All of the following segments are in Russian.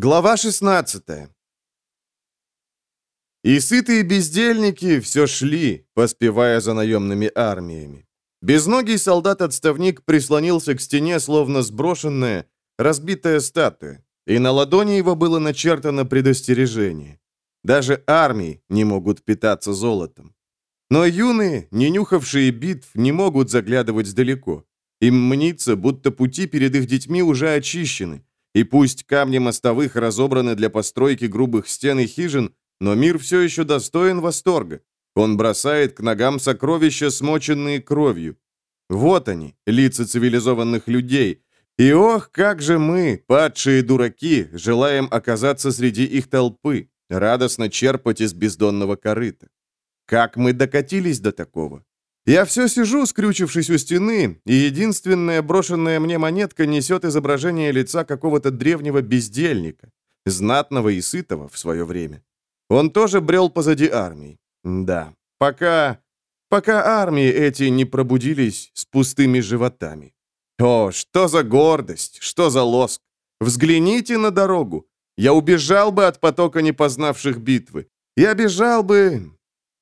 Глава 16 И сытые бездельники все шли, поспевая за наемными армиями. Безногий солдат-отставник прислонился к стене, словно сброшенная, разбитая статуя, и на ладони его было начертано предостережение. Даже армии не могут питаться золотом. Но юные, не нюхавшие битв, не могут заглядывать далеко. Им мнится, будто пути перед их детьми уже очищены, и пусть камни мостовых разобраны для постройки грубых стен и хижин, но мир все еще достоин восторга. Он бросает к ногам сокровища, смоченные кровью. Вот они, лица цивилизованных людей. И ох, как же мы, падшие дураки, желаем оказаться среди их толпы, радостно черпать из бездонного корыта. Как мы докатились до такого? Я все сижу, скрючившись у стены, и единственная брошенная мне монетка несет изображение лица какого-то древнего бездельника, знатного и сытого в свое время. Он тоже брел позади армии. Да, пока... пока армии эти не пробудились с пустыми животами. О, что за гордость, что за лоск! Взгляните на дорогу. Я убежал бы от потока непознавших битвы. Я бежал бы,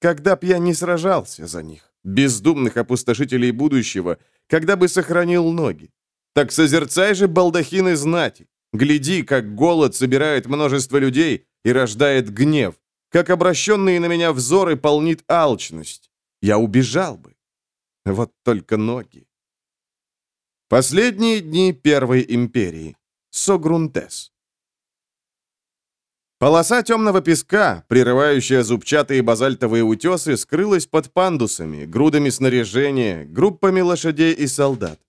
когда б я не сражался за них бездумных опустошителей будущего, когда бы сохранил ноги. Так созерцай же балдахины знати. Гляди, как голод собирает множество людей и рождает гнев, как обращенные на меня взоры полнит алчность. Я убежал бы. Вот только ноги. Последние дни Первой империи. Согрунтес. Полоса темного песка, прерывающая зубчатые базальтовые утесы, скрылась под пандусами, грудами снаряжения, группами лошадей и солдат.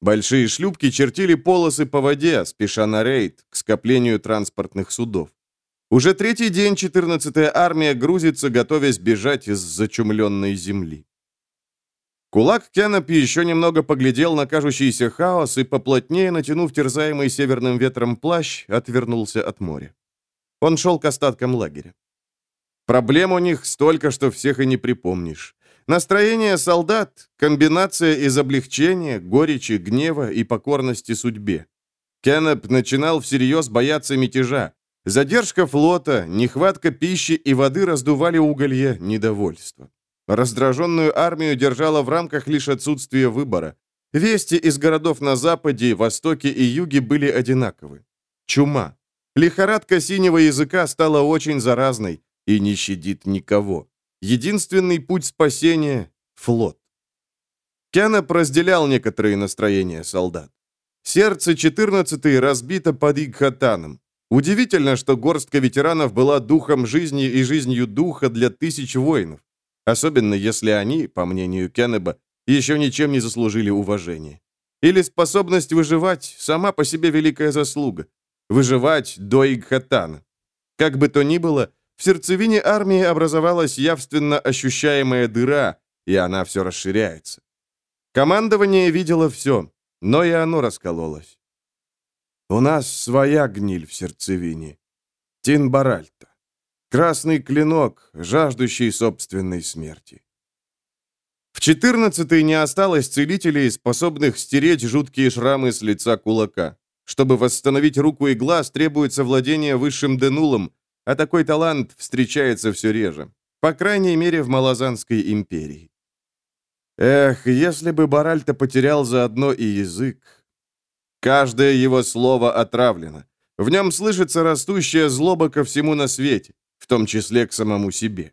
Большие шлюпки чертили полосы по воде, спеша на рейд, к скоплению транспортных судов. Уже третий день 14-я армия грузится, готовясь бежать из зачумленной земли. Кулак Кеннеп еще немного поглядел на кажущийся хаос и, поплотнее натянув терзаемый северным ветром плащ, отвернулся от моря. Он шел к остаткам лагеря. Проблем у них столько, что всех и не припомнишь. Настроение солдат — комбинация из облегчения, горечи, гнева и покорности судьбе. Кеннеп начинал всерьез бояться мятежа. Задержка флота, нехватка пищи и воды раздували уголье недовольства. Раздраженную армию держало в рамках лишь отсутствие выбора. Вести из городов на западе, востоке и юге были одинаковы. Чума. Лихорадка синего языка стала очень заразной и не щадит никого. Единственный путь спасения — флот. Кеннеп разделял некоторые настроения солдат. Сердце 14-й разбито под Игхатаном. Удивительно, что горстка ветеранов была духом жизни и жизнью духа для тысяч воинов, особенно если они, по мнению Кеннеба, еще ничем не заслужили уважения. Или способность выживать – сама по себе великая заслуга выживать до Игхатана. Как бы то ни было, в сердцевине армии образовалась явственно ощущаемая дыра, и она все расширяется. Командование видело все, но и оно раскололось. У нас своя гниль в сердцевине. Тин Баральта. Красный клинок, жаждущий собственной смерти. В четырнадцатой не осталось целителей, способных стереть жуткие шрамы с лица кулака. Чтобы восстановить руку и глаз, требуется владение высшим денулом, а такой талант встречается все реже. По крайней мере, в Малазанской империи. Эх, если бы Баральта потерял заодно и язык. Каждое его слово отравлено. В нем слышится растущая злоба ко всему на свете, в том числе к самому себе.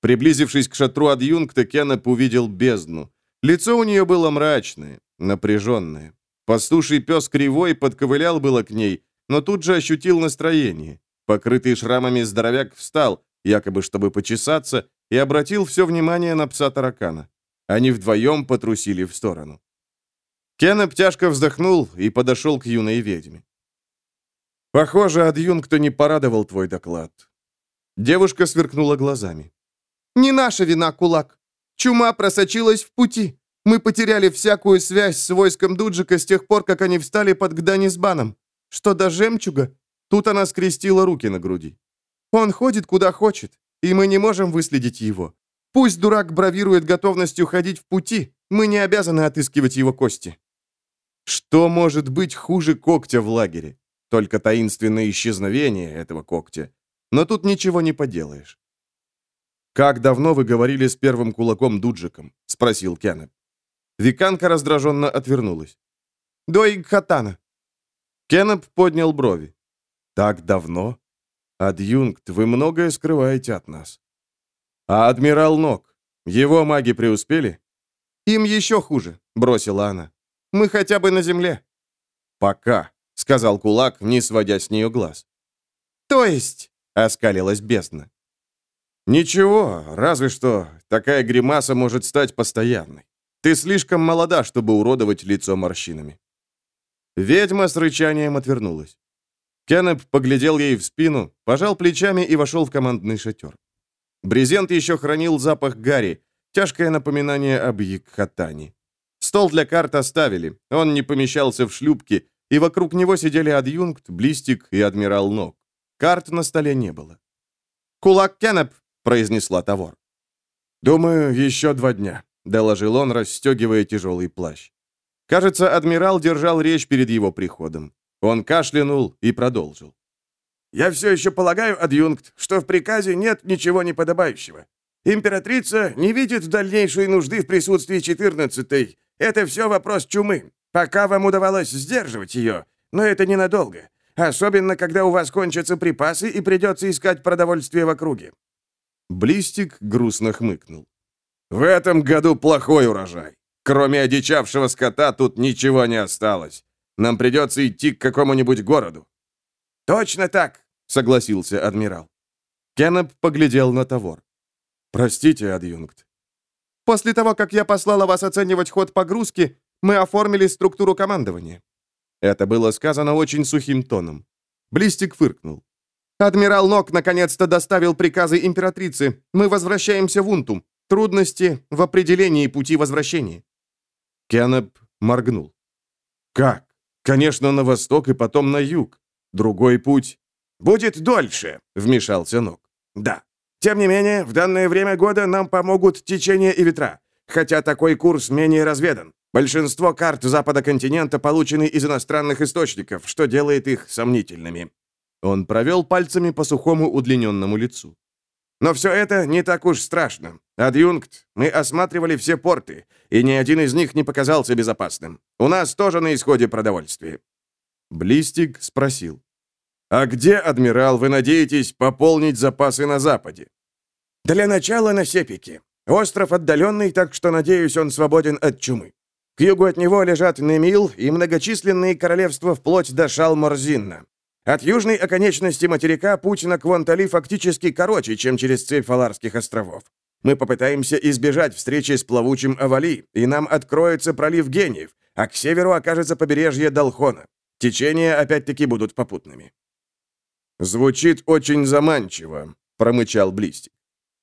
Приблизившись к шатру адъюнкта, Кеннеп увидел бездну. Лицо у нее было мрачное, напряженное. Пастуший пес кривой подковылял было к ней, но тут же ощутил настроение. Покрытый шрамами здоровяк встал, якобы чтобы почесаться, и обратил все внимание на пса таракана. Они вдвоем потрусили в сторону. Кеннеп тяжко вздохнул и подошел к юной ведьме. «Похоже, адъюнкта не порадовал твой доклад». Девушка сверкнула глазами. «Не наша вина, кулак. Чума просочилась в пути. Мы потеряли всякую связь с войском Дуджика с тех пор, как они встали под Гданисбаном. Что до жемчуга, тут она скрестила руки на груди. Он ходит куда хочет, и мы не можем выследить его. Пусть дурак бравирует готовностью ходить в пути, мы не обязаны отыскивать его кости. Что может быть хуже когтя в лагере? только таинственное исчезновение этого когтя. Но тут ничего не поделаешь. «Как давно вы говорили с первым кулаком Дуджиком?» — спросил Кеннеп. Виканка раздраженно отвернулась. «До Игхатана». Кеннеп поднял брови. «Так давно? Адъюнкт, вы многое скрываете от нас». «А адмирал Нок? Его маги преуспели?» «Им еще хуже», — бросила она. «Мы хотя бы на земле». «Пока», — сказал кулак, не сводя с нее глаз. «То есть?» — оскалилась бездна. «Ничего, разве что такая гримаса может стать постоянной. Ты слишком молода, чтобы уродовать лицо морщинами». Ведьма с рычанием отвернулась. Кеннеп поглядел ей в спину, пожал плечами и вошел в командный шатер. Брезент еще хранил запах гари, тяжкое напоминание об Якхатане. Стол для карт оставили, он не помещался в шлюпке, и вокруг него сидели адъюнкт, блистик и адмирал Нок. Карт на столе не было. «Кулак Кеннеп!» — произнесла Тавор. «Думаю, еще два дня», — доложил он, расстегивая тяжелый плащ. Кажется, адмирал держал речь перед его приходом. Он кашлянул и продолжил. «Я все еще полагаю, адъюнкт, что в приказе нет ничего неподобающего. Императрица не видит дальнейшей нужды в присутствии четырнадцатой. Это все вопрос чумы. Пока вам удавалось сдерживать ее, но это ненадолго. Особенно, когда у вас кончатся припасы и придется искать продовольствие в округе». Блистик грустно хмыкнул. «В этом году плохой урожай. Кроме одичавшего скота тут ничего не осталось. Нам придется идти к какому-нибудь городу». «Точно так», — согласился адмирал. Кеннеп поглядел на Тавор. «Простите, адъюнкт». «После того, как я послала вас оценивать ход погрузки, мы оформили структуру командования». Это было сказано очень сухим тоном. Блистик фыркнул. «Адмирал Нок наконец-то доставил приказы императрицы. Мы возвращаемся в Унтум. Трудности в определении пути возвращения». Кеннеп моргнул. «Как? Конечно, на восток и потом на юг. Другой путь...» «Будет дольше», — вмешался Нок. «Да. Тем не менее, в данное время года нам помогут течение и ветра, хотя такой курс менее разведан. Большинство карт запада континента получены из иностранных источников, что делает их сомнительными». Он провел пальцами по сухому удлиненному лицу. «Но все это не так уж страшно. Адъюнкт, мы осматривали все порты, и ни один из них не показался безопасным. У нас тоже на исходе продовольствие». Блистик спросил. «А где, адмирал, вы надеетесь пополнить запасы на западе?» «Для начала на Сепике. Остров отдаленный, так что, надеюсь, он свободен от чумы. К югу от него лежат Немил и многочисленные королевства вплоть до Шалморзинна. От южной оконечности материка путь на Квантали фактически короче, чем через цепь Фаларских островов. Мы попытаемся избежать встречи с плавучим Авали, и нам откроется пролив Гениев, а к северу окажется побережье Долхона. Течения опять-таки будут попутными». «Звучит очень заманчиво», — промычал Блистик.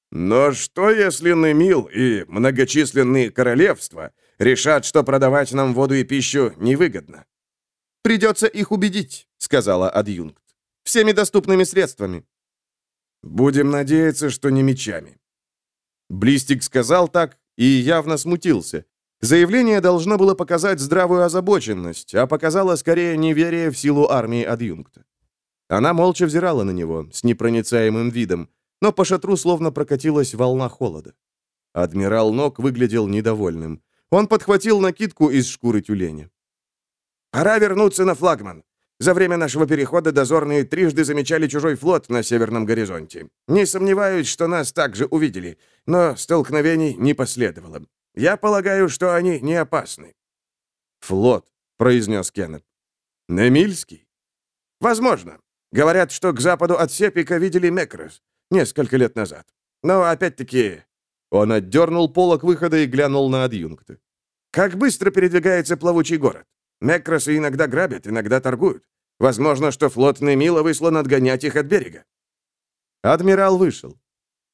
«Но что, если Немил и многочисленные королевства Решат, что продавать нам воду и пищу невыгодно». «Придется их убедить», — сказала адъюнкт. «Всеми доступными средствами». «Будем надеяться, что не мечами». Блистик сказал так и явно смутился. Заявление должно было показать здравую озабоченность, а показало скорее неверие в силу армии адъюнкта. Она молча взирала на него с непроницаемым видом, но по шатру словно прокатилась волна холода. Адмирал Нок выглядел недовольным. Он подхватил накидку из шкуры тюленя. «Пора вернуться на флагман. За время нашего перехода дозорные трижды замечали чужой флот на северном горизонте. Не сомневаюсь, что нас также увидели, но столкновений не последовало. Я полагаю, что они не опасны». «Флот», — произнес Кеннет. «Немильский?» «Возможно. Говорят, что к западу от Сепика видели Мекрос несколько лет назад. Но, опять-таки, он отдернул полок выхода и глянул на адъюнкты. «Как быстро передвигается плавучий город? Мекросы иногда грабят, иногда торгуют. Возможно, что флот Немила выслан отгонять их от берега». Адмирал вышел.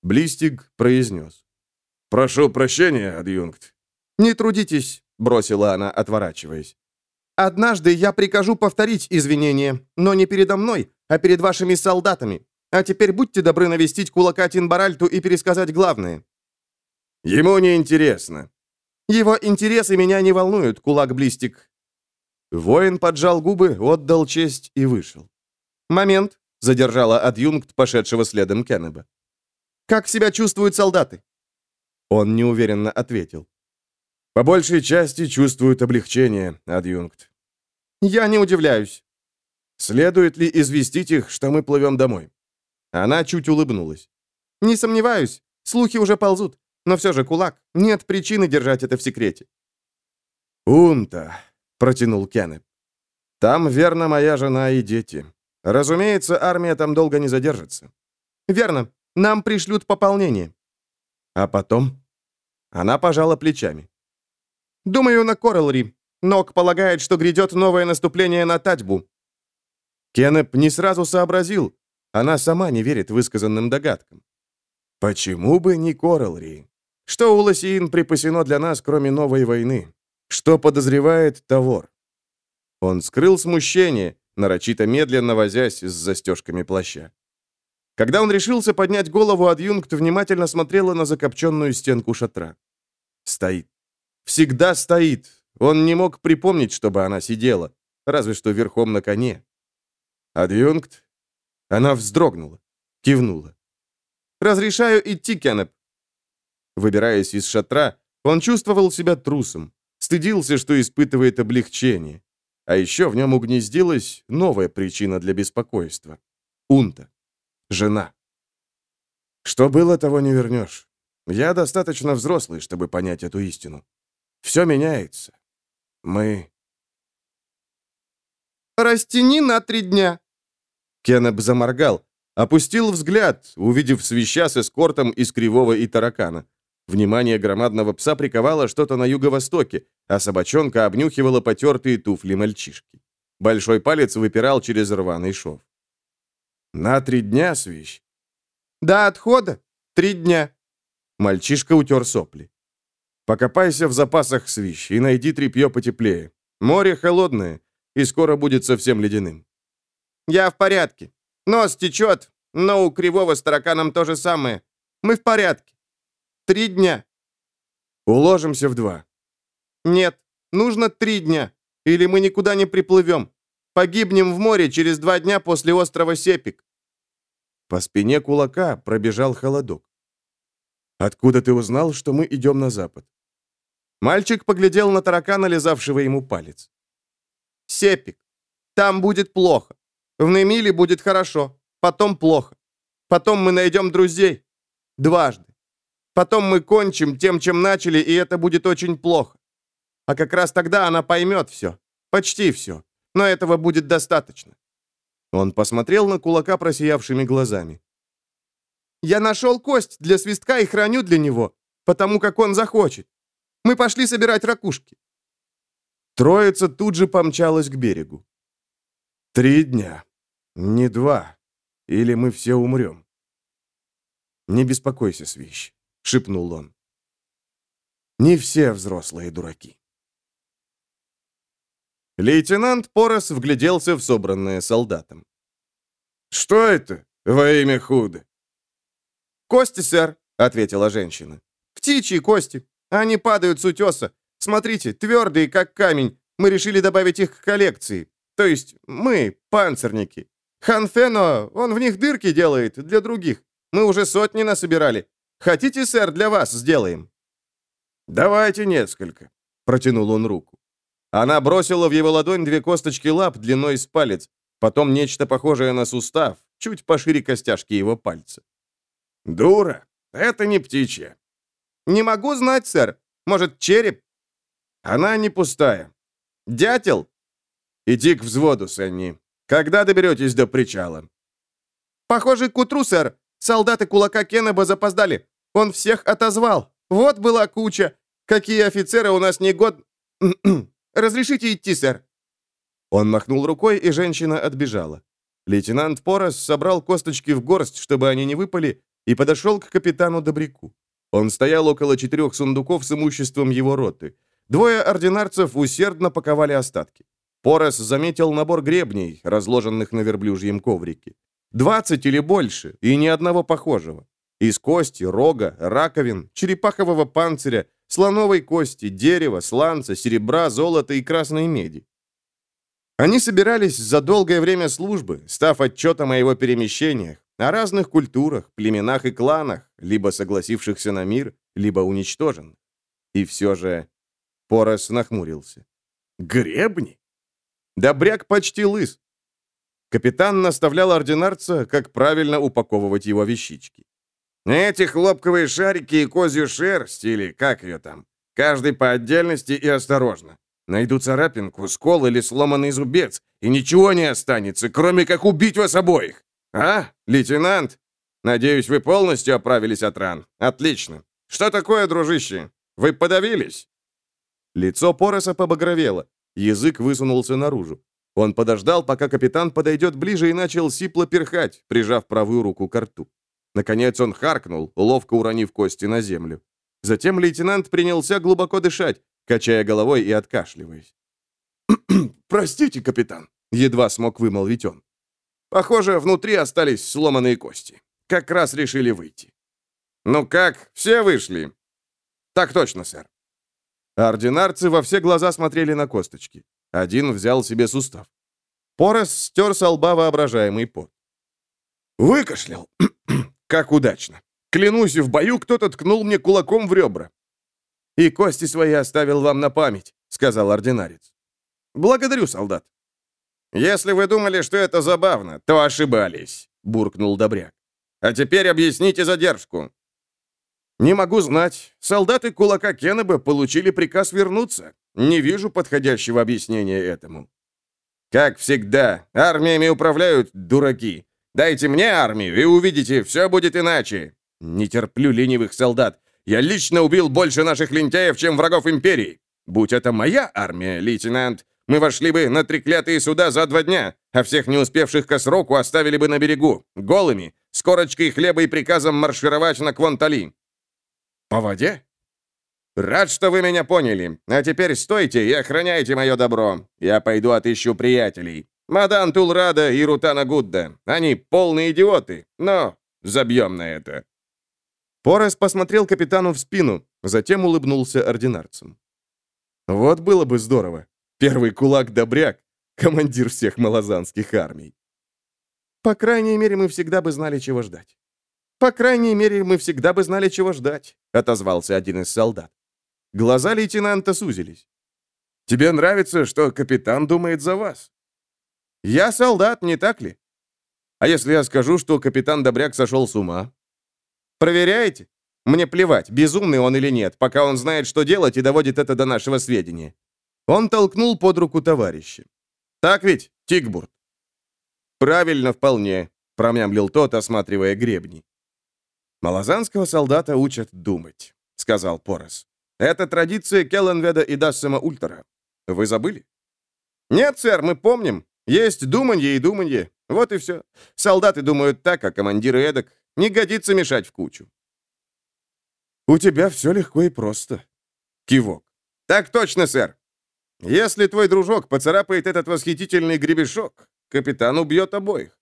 Блистиг произнес. «Прошу прощения, адъюнкт». «Не трудитесь», — бросила она, отворачиваясь. «Однажды я прикажу повторить извинения, но не передо мной, а перед вашими солдатами. А теперь будьте добры навестить кулака Тинбаральту и пересказать главное». Ему не интересно. Его интересы меня не волнуют, кулак Блистик. Воин поджал губы, отдал честь и вышел. «Момент», — задержала адъюнкт, пошедшего следом Кеннеба. «Как себя чувствуют солдаты?» Он неуверенно ответил. «По большей части чувствуют облегчение, адъюнкт». «Я не удивляюсь». «Следует ли известить их, что мы плывем домой?» Она чуть улыбнулась. «Не сомневаюсь. Слухи уже ползут. Но все же, кулак, нет причины держать это в секрете». «Унта», — протянул Кеннеп. «Там, верно, моя жена и дети. Разумеется, армия там долго не задержится». «Верно. Нам пришлют пополнение». «А потом?» Она пожала плечами. «Думаю, на Коралри. Нок полагает, что грядет новое наступление на Татьбу». Кеннеп не сразу сообразил. Она сама не верит высказанным догадкам. Почему бы не Коралри? Что у Лосиин припасено для нас, кроме новой войны? Что подозревает Тавор? Он скрыл смущение, нарочито медленно возясь с застежками плаща. Когда он решился поднять голову, адъюнкт внимательно смотрела на закопченную стенку шатра. Стоит. Всегда стоит. Он не мог припомнить, чтобы она сидела, разве что верхом на коне. Адъюнкт? Она вздрогнула, кивнула. «Разрешаю идти, Кеннеп». Выбираясь из шатра, он чувствовал себя трусом, стыдился, что испытывает облегчение. А еще в нем угнездилась новая причина для беспокойства. Унта. Жена. Что было, того не вернешь. Я достаточно взрослый, чтобы понять эту истину. Все меняется. Мы... «Растяни на три дня!» Кеннеп заморгал, опустил взгляд, увидев свища с эскортом из Кривого и Таракана. Внимание громадного пса приковало что-то на юго-востоке, а собачонка обнюхивала потертые туфли мальчишки. Большой палец выпирал через рваный шов. «На три дня, свищ?» «До отхода. Три дня». Мальчишка утер сопли. «Покопайся в запасах, свищ, и найди тряпье потеплее. Море холодное, и скоро будет совсем ледяным». «Я в порядке. Нос течет, но у Кривого с тараканом то же самое. Мы в порядке. Три дня». «Уложимся в два». «Нет, нужно три дня, или мы никуда не приплывем. Погибнем в море через два дня после острова Сепик». По спине кулака пробежал холодок. «Откуда ты узнал, что мы идем на запад?» Мальчик поглядел на таракана, лизавшего ему палец. «Сепик. Там будет плохо. В Немиле будет хорошо. Потом плохо. Потом мы найдем друзей. Дважды. Потом мы кончим тем, чем начали, и это будет очень плохо. А как раз тогда она поймет все. Почти все. Но этого будет достаточно. Он посмотрел на кулака просиявшими глазами. «Я нашел кость для свистка и храню для него, потому как он захочет. Мы пошли собирать ракушки». Троица тут же помчалась к берегу. «Три дня. Не два. Или мы все умрем». «Не беспокойся, Свищ шепнул он. Не все взрослые дураки. Лейтенант Порос вгляделся в собранное солдатом. «Что это во имя худо?» «Кости, сэр», — ответила женщина. «Птичьи кости. Они падают с утеса. Смотрите, твердые, как камень. Мы решили добавить их к коллекции. То есть мы, панцирники. Ханфено, он в них дырки делает для других. Мы уже сотни насобирали. Хотите, сэр, для вас сделаем?» «Давайте несколько», — протянул он руку. Она бросила в его ладонь две косточки лап длиной с палец, потом нечто похожее на сустав, чуть пошире костяшки его пальца. «Дура! Это не птичья!» «Не могу знать, сэр. Может, череп?» «Она не пустая. Дятел?» «Иди к взводу, Сенни. Когда доберетесь до причала?» «Похоже, к утру, сэр. Солдаты кулака Кеннеба запоздали. Он всех отозвал. Вот была куча. Какие офицеры у нас не год... Разрешите идти, сэр?» Он махнул рукой, и женщина отбежала. Лейтенант Порос собрал косточки в горсть, чтобы они не выпали, и подошел к капитану Добряку. Он стоял около четырех сундуков с имуществом его роты. Двое ординарцев усердно паковали остатки. Порос заметил набор гребней, разложенных на верблюжьем коврике. Двадцать или больше, и ни одного похожего. Из кости, рога, раковин, черепахового панциря, слоновой кости, дерева, сланца, серебра, золота и красной меди. Они собирались за долгое время службы, став отчетом о его перемещениях, о разных культурах, племенах и кланах, либо согласившихся на мир, либо уничтожен. И все же Порос нахмурился. Гребни? Добряк почти лыс. Капитан наставлял ординарца, как правильно упаковывать его вещички. Эти хлопковые шарики и козью шерсть, или как ее там, каждый по отдельности и осторожно. Найду царапинку, скол или сломанный зубец, и ничего не останется, кроме как убить вас обоих. А, лейтенант? Надеюсь, вы полностью оправились от ран. Отлично. Что такое, дружище? Вы подавились?» Лицо Пороса побагровело. Язык высунулся наружу. Он подождал, пока капитан подойдет ближе и начал сипло перхать, прижав правую руку к рту. Наконец он харкнул, ловко уронив кости на землю. Затем лейтенант принялся глубоко дышать, качая головой и откашливаясь. «Простите, капитан», — едва смог вымолвить он. «Похоже, внутри остались сломанные кости. Как раз решили выйти». «Ну как, все вышли?» «Так точно, сэр». Ординарцы во все глаза смотрели на косточки. Один взял себе сустав. Порос стер со лба воображаемый пот. «Выкашлял. как удачно. Клянусь, в бою кто-то ткнул мне кулаком в ребра. «И кости свои оставил вам на память», — сказал ординарец. «Благодарю, солдат». «Если вы думали, что это забавно, то ошибались», — буркнул Добряк. «А теперь объясните задержку». «Не могу знать. Солдаты кулака Кеннеба получили приказ вернуться. Не вижу подходящего объяснения этому». «Как всегда, армиями управляют дураки. Дайте мне армию, и увидите, все будет иначе. Не терплю ленивых солдат. Я лично убил больше наших лентяев, чем врагов империи. Будь это моя армия, лейтенант, мы вошли бы на треклятые суда за два дня, а всех не успевших к сроку оставили бы на берегу, голыми, с корочкой хлеба и приказом маршировать на Квантали. По воде? Рад, что вы меня поняли. А теперь стойте и охраняйте мое добро. Я пойду отыщу приятелей. Мадан Тулрада и Рутана Гудда. Они полные идиоты, но забьем на это. Порос посмотрел капитану в спину, затем улыбнулся ординарцам. Вот было бы здорово. Первый кулак-добряк, командир всех малозанских армий. По крайней мере, мы всегда бы знали, чего ждать. По крайней мере, мы всегда бы знали, чего ждать, отозвался один из солдат. Глаза лейтенанта сузились. Тебе нравится, что капитан думает за вас? Я солдат, не так ли? А если я скажу, что капитан Добряк сошел с ума? Проверяете? Мне плевать, безумный он или нет, пока он знает, что делать и доводит это до нашего сведения. Он толкнул под руку товарища. Так ведь, Тигбурт? Правильно, вполне, промямлил тот, осматривая гребни. Малозанского солдата учат думать, сказал Порос. Это традиция Келленведа и Дассема Ультера. Вы забыли? Нет, сэр, мы помним. Есть думанье и думанье. Вот и все. Солдаты думают так, а командиры эдак. Не годится мешать в кучу. У тебя все легко и просто. Кивок. Так точно, сэр. Если твой дружок поцарапает этот восхитительный гребешок, капитан убьет обоих.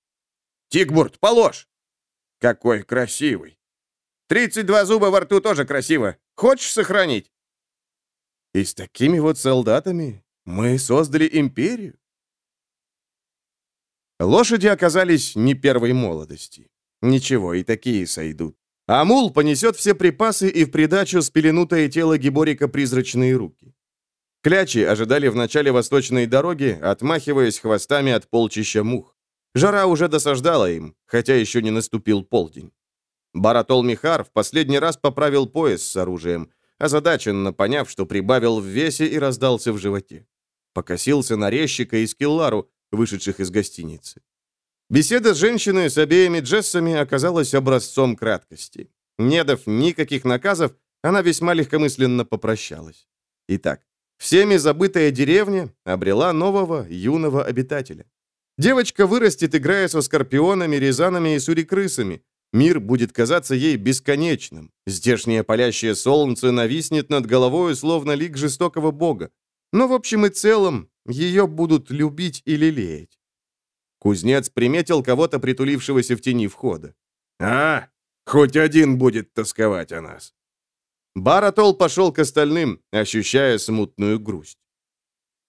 Тигбурт, положь! Какой красивый. 32 зуба во рту тоже красиво. Хочешь сохранить? И с такими вот солдатами мы создали империю. Лошади оказались не первой молодости. Ничего, и такие сойдут. А мул понесет все припасы и в придачу спеленутое тело Гиборика призрачные руки. Клячи ожидали в начале восточной дороги, отмахиваясь хвостами от полчища мух. Жара уже досаждала им, хотя еще не наступил полдень. Баратол Михар в последний раз поправил пояс с оружием, озадаченно поняв, что прибавил в весе и раздался в животе. Покосился на резчика и скиллару, вышедших из гостиницы. Беседа с женщиной с обеими Джессами оказалась образцом краткости. Не дав никаких наказов, она весьма легкомысленно попрощалась. Итак, всеми забытая деревня обрела нового юного обитателя. Девочка вырастет, играя со скорпионами, резанами и сурикрысами. Мир будет казаться ей бесконечным. Здешнее палящее солнце нависнет над головой, словно лик жестокого бога. Но в общем и целом ее будут любить и лелеять. Кузнец приметил кого-то, притулившегося в тени входа. «А, хоть один будет тосковать о нас». Баратол пошел к остальным, ощущая смутную грусть.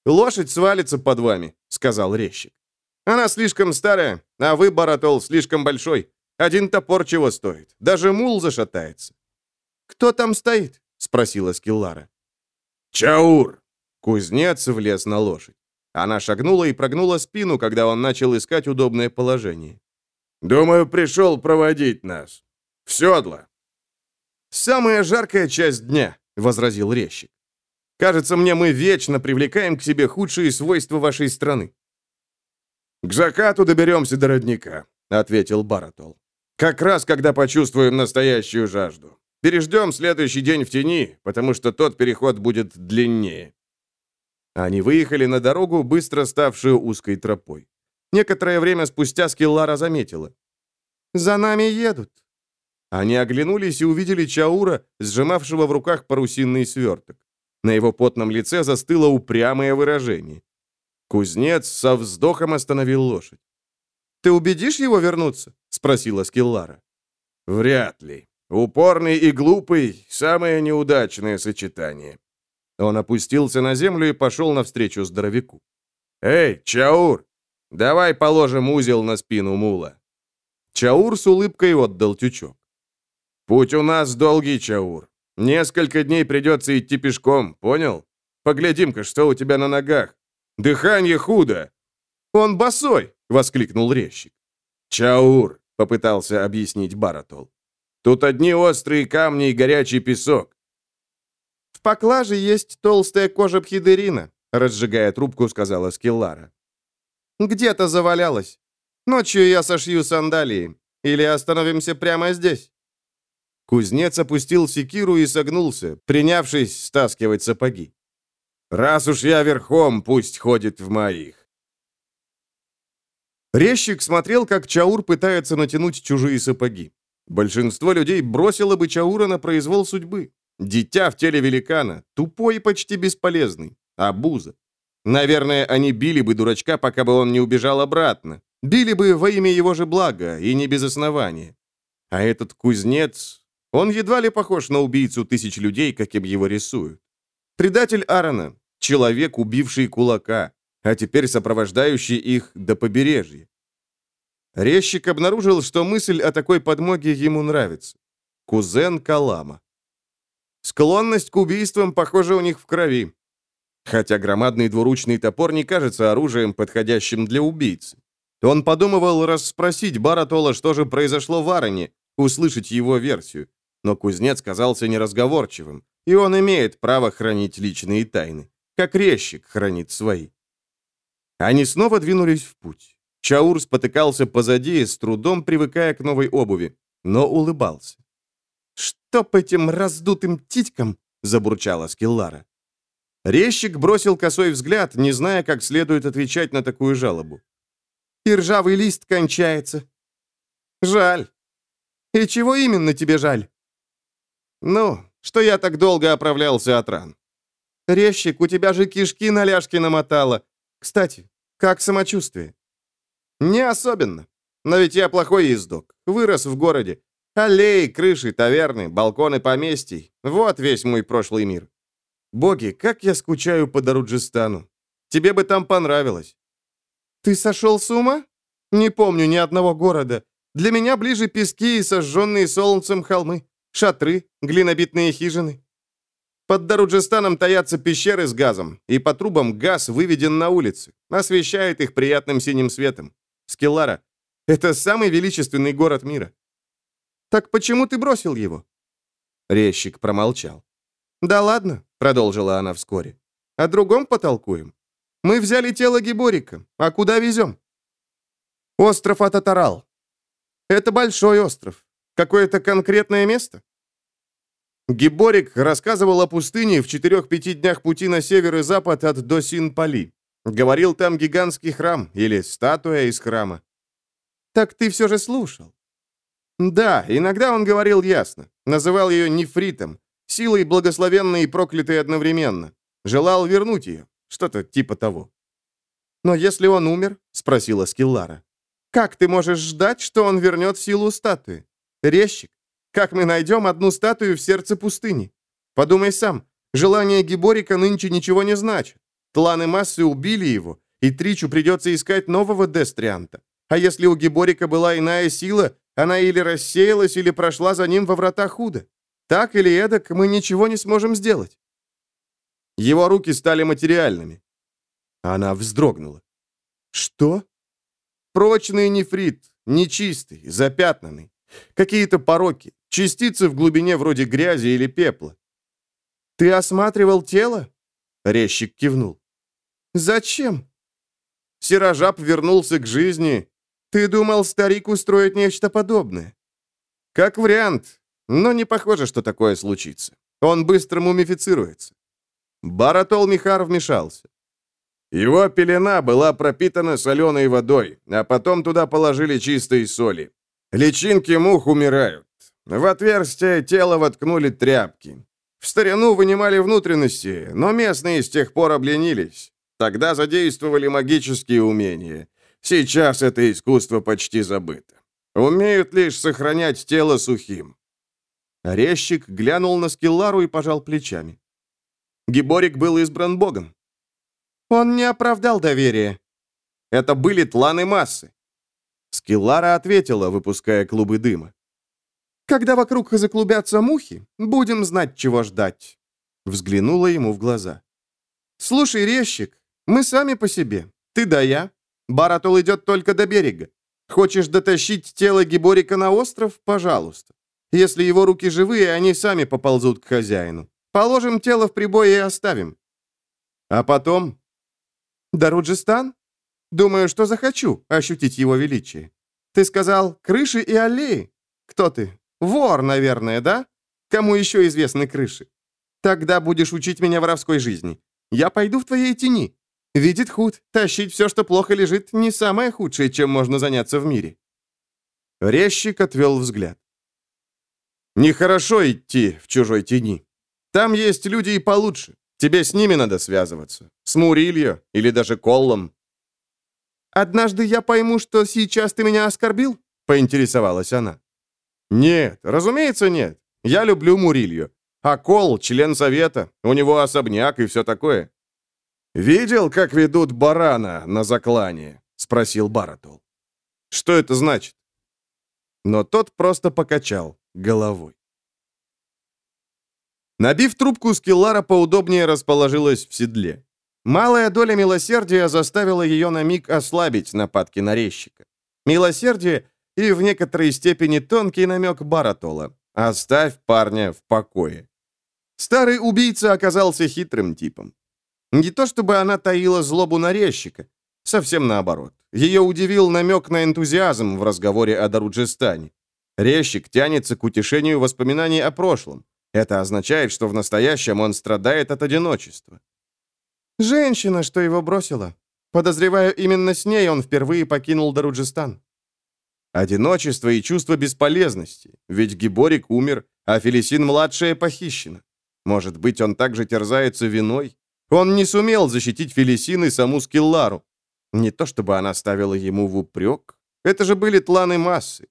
«Лошадь свалится под вами», — сказал резчик. «Она слишком старая, а вы, Баратол, слишком большой. Один топор чего стоит. Даже мул зашатается». «Кто там стоит?» — спросила Скиллара. «Чаур!» Кузнец влез на лошадь. Она шагнула и прогнула спину, когда он начал искать удобное положение. «Думаю, пришел проводить нас. В седло». «Самая жаркая часть дня», — возразил резчик. «Кажется мне, мы вечно привлекаем к себе худшие свойства вашей страны». «К закату доберемся до родника», — ответил Баратол. «Как раз, когда почувствуем настоящую жажду. Переждем следующий день в тени, потому что тот переход будет длиннее». Они выехали на дорогу, быстро ставшую узкой тропой. Некоторое время спустя Скиллара заметила. «За нами едут». Они оглянулись и увидели Чаура, сжимавшего в руках парусинный сверток. На его потном лице застыло упрямое выражение. Кузнец со вздохом остановил лошадь. «Ты убедишь его вернуться?» — спросила Скиллара. «Вряд ли. Упорный и глупый — самое неудачное сочетание». Он опустился на землю и пошел навстречу здоровяку. «Эй, Чаур, давай положим узел на спину мула». Чаур с улыбкой отдал тючок. «Путь у нас долгий, Чаур. Несколько дней придется идти пешком, понял? Поглядим-ка, что у тебя на ногах. Дыхание худо». «Он босой!» — воскликнул резчик. «Чаур!» — попытался объяснить Баратол. «Тут одни острые камни и горячий песок. «В поклаже есть толстая кожа пхидерина», — разжигая трубку, сказала Скиллара. «Где-то завалялась. Ночью я сошью сандалии. Или остановимся прямо здесь?» Кузнец опустил секиру и согнулся, принявшись стаскивать сапоги. «Раз уж я верхом, пусть ходит в моих». Резчик смотрел, как Чаур пытается натянуть чужие сапоги. Большинство людей бросило бы Чаура на произвол судьбы. Дитя в теле великана, тупой и почти бесполезный. Абуза. Наверное, они били бы дурачка, пока бы он не убежал обратно. Били бы во имя его же блага, и не без основания. А этот кузнец, он едва ли похож на убийцу тысяч людей, каким его рисуют. Предатель Аарона, человек, убивший кулака, а теперь сопровождающий их до побережья. Резчик обнаружил, что мысль о такой подмоге ему нравится. Кузен Калама. Склонность к убийствам, похоже, у них в крови. Хотя громадный двуручный топор не кажется оружием, подходящим для убийцы. Он подумывал расспросить Баратола, что же произошло в Ароне, услышать его версию. Но кузнец казался неразговорчивым, и он имеет право хранить личные тайны, как резчик хранит свои. Они снова двинулись в путь. Чаур спотыкался позади, с трудом привыкая к новой обуви, но улыбался. «Чтоб этим раздутым титькам!» — забурчала Скиллара. Резчик бросил косой взгляд, не зная, как следует отвечать на такую жалобу. «И ржавый лист кончается». «Жаль». «И чего именно тебе жаль?» «Ну, что я так долго оправлялся от ран». «Резчик, у тебя же кишки на ляжке намотало. Кстати, как самочувствие?» «Не особенно. Но ведь я плохой ездок. Вырос в городе. Аллеи, крыши, таверны, балконы поместий. Вот весь мой прошлый мир. Боги, как я скучаю по Даруджистану. Тебе бы там понравилось. Ты сошел с ума? Не помню ни одного города. Для меня ближе пески и сожженные солнцем холмы, шатры, глинобитные хижины. Под Даруджистаном таятся пещеры с газом, и по трубам газ выведен на улицы, освещает их приятным синим светом. Скеллара — это самый величественный город мира. «Так почему ты бросил его?» Резчик промолчал. «Да ладно», — продолжила она вскоре. «О другом потолкуем. Мы взяли тело Гиборика. А куда везем?» «Остров Ататарал. Это большой остров. Какое-то конкретное место?» Гиборик рассказывал о пустыне в четырех-пяти днях пути на север и запад от Досин-Пали. Говорил там гигантский храм или статуя из храма. «Так ты все же слушал?» Да, иногда он говорил ясно. Называл ее нефритом, силой благословенной и проклятой одновременно. Желал вернуть ее, что-то типа того. «Но если он умер?» — спросила Скиллара. «Как ты можешь ждать, что он вернет силу статуи? Резчик, как мы найдем одну статую в сердце пустыни? Подумай сам, желание Гиборика нынче ничего не значит. Тланы массы убили его, и Тричу придется искать нового Дестрианта. А если у Гиборика была иная сила, она или рассеялась, или прошла за ним во врата худо. Так или эдак, мы ничего не сможем сделать. Его руки стали материальными. Она вздрогнула. Что? Прочный нефрит, нечистый, запятнанный. Какие-то пороки, частицы в глубине вроде грязи или пепла. «Ты осматривал тело?» Резчик кивнул. «Зачем?» Сирожаб вернулся к жизни. Ты думал, старик устроит нечто подобное? Как вариант, но не похоже, что такое случится. Он быстро мумифицируется. Баратол Михар вмешался. Его пелена была пропитана соленой водой, а потом туда положили чистой соли. Личинки мух умирают. В отверстие тела воткнули тряпки. В старину вынимали внутренности, но местные с тех пор обленились. Тогда задействовали магические умения. Сейчас это искусство почти забыто. Умеют лишь сохранять тело сухим. Резчик глянул на Скиллару и пожал плечами. Гиборик был избран богом. Он не оправдал доверия. Это были тланы массы. Скиллара ответила, выпуская клубы дыма. «Когда вокруг заклубятся мухи, будем знать, чего ждать». Взглянула ему в глаза. «Слушай, резчик, мы сами по себе. Ты да я. Баратул идет только до берега. Хочешь дотащить тело Гиборика на остров? Пожалуйста. Если его руки живые, они сами поползут к хозяину. Положим тело в прибой и оставим. А потом? Даруджистан? Думаю, что захочу ощутить его величие. Ты сказал крыши и аллеи. Кто ты? Вор, наверное, да? Кому еще известны крыши? Тогда будешь учить меня воровской жизни. Я пойду в твоей тени. Видит худ, тащить все, что плохо лежит, не самое худшее, чем можно заняться в мире. Резчик отвел взгляд. Нехорошо идти в чужой тени. Там есть люди и получше. Тебе с ними надо связываться. С Мурильо или даже Коллом. «Однажды я пойму, что сейчас ты меня оскорбил?» — поинтересовалась она. «Нет, разумеется, нет. Я люблю Мурилью. А Кол — член совета, у него особняк и все такое». «Видел, как ведут барана на заклание?» — спросил Баратул. «Что это значит?» Но тот просто покачал головой. Набив трубку, Скиллара поудобнее расположилась в седле. Малая доля милосердия заставила ее на миг ослабить нападки нарезчика. Милосердие и в некоторой степени тонкий намек Баратола. «Оставь парня в покое». Старый убийца оказался хитрым типом. Не то чтобы она таила злобу нарезчика, совсем наоборот. Ее удивил намек на энтузиазм в разговоре о Даруджистане. Резчик тянется к утешению воспоминаний о прошлом. Это означает, что в настоящем он страдает от одиночества. Женщина, что его бросила. Подозреваю, именно с ней он впервые покинул Даруджистан. Одиночество и чувство бесполезности. Ведь Гиборик умер, а Фелисин-младшая похищена. Может быть, он также терзается виной? Он не сумел защитить Фелисин и саму Скиллару. Не то чтобы она ставила ему в упрек. Это же были тланы массы.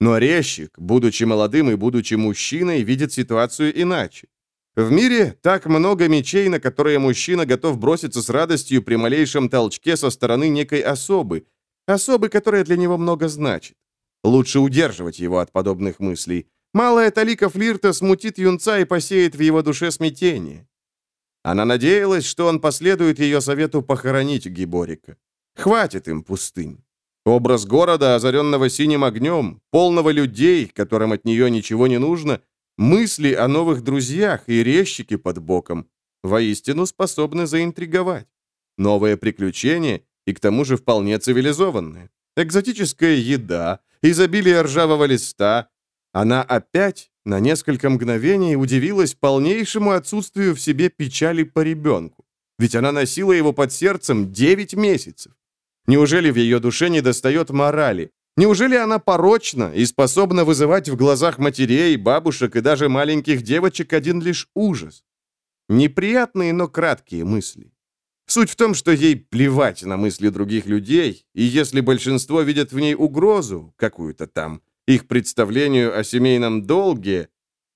Но резчик, будучи молодым и будучи мужчиной, видит ситуацию иначе. В мире так много мечей, на которые мужчина готов броситься с радостью при малейшем толчке со стороны некой особы. Особы, которая для него много значит. Лучше удерживать его от подобных мыслей. Малая талика флирта смутит юнца и посеет в его душе смятение. Она надеялась, что он последует ее совету похоронить Гиборика. Хватит им пустынь. Образ города, озаренного синим огнем, полного людей, которым от нее ничего не нужно, мысли о новых друзьях и резчики под боком, воистину способны заинтриговать. Новое приключение и к тому же вполне цивилизованное. Экзотическая еда, изобилие ржавого листа. Она опять на несколько мгновений удивилась полнейшему отсутствию в себе печали по ребенку. Ведь она носила его под сердцем 9 месяцев. Неужели в ее душе недостает морали? Неужели она порочна и способна вызывать в глазах матерей, бабушек и даже маленьких девочек один лишь ужас? Неприятные, но краткие мысли. Суть в том, что ей плевать на мысли других людей, и если большинство видят в ней угрозу, какую-то там, их представлению о семейном долге,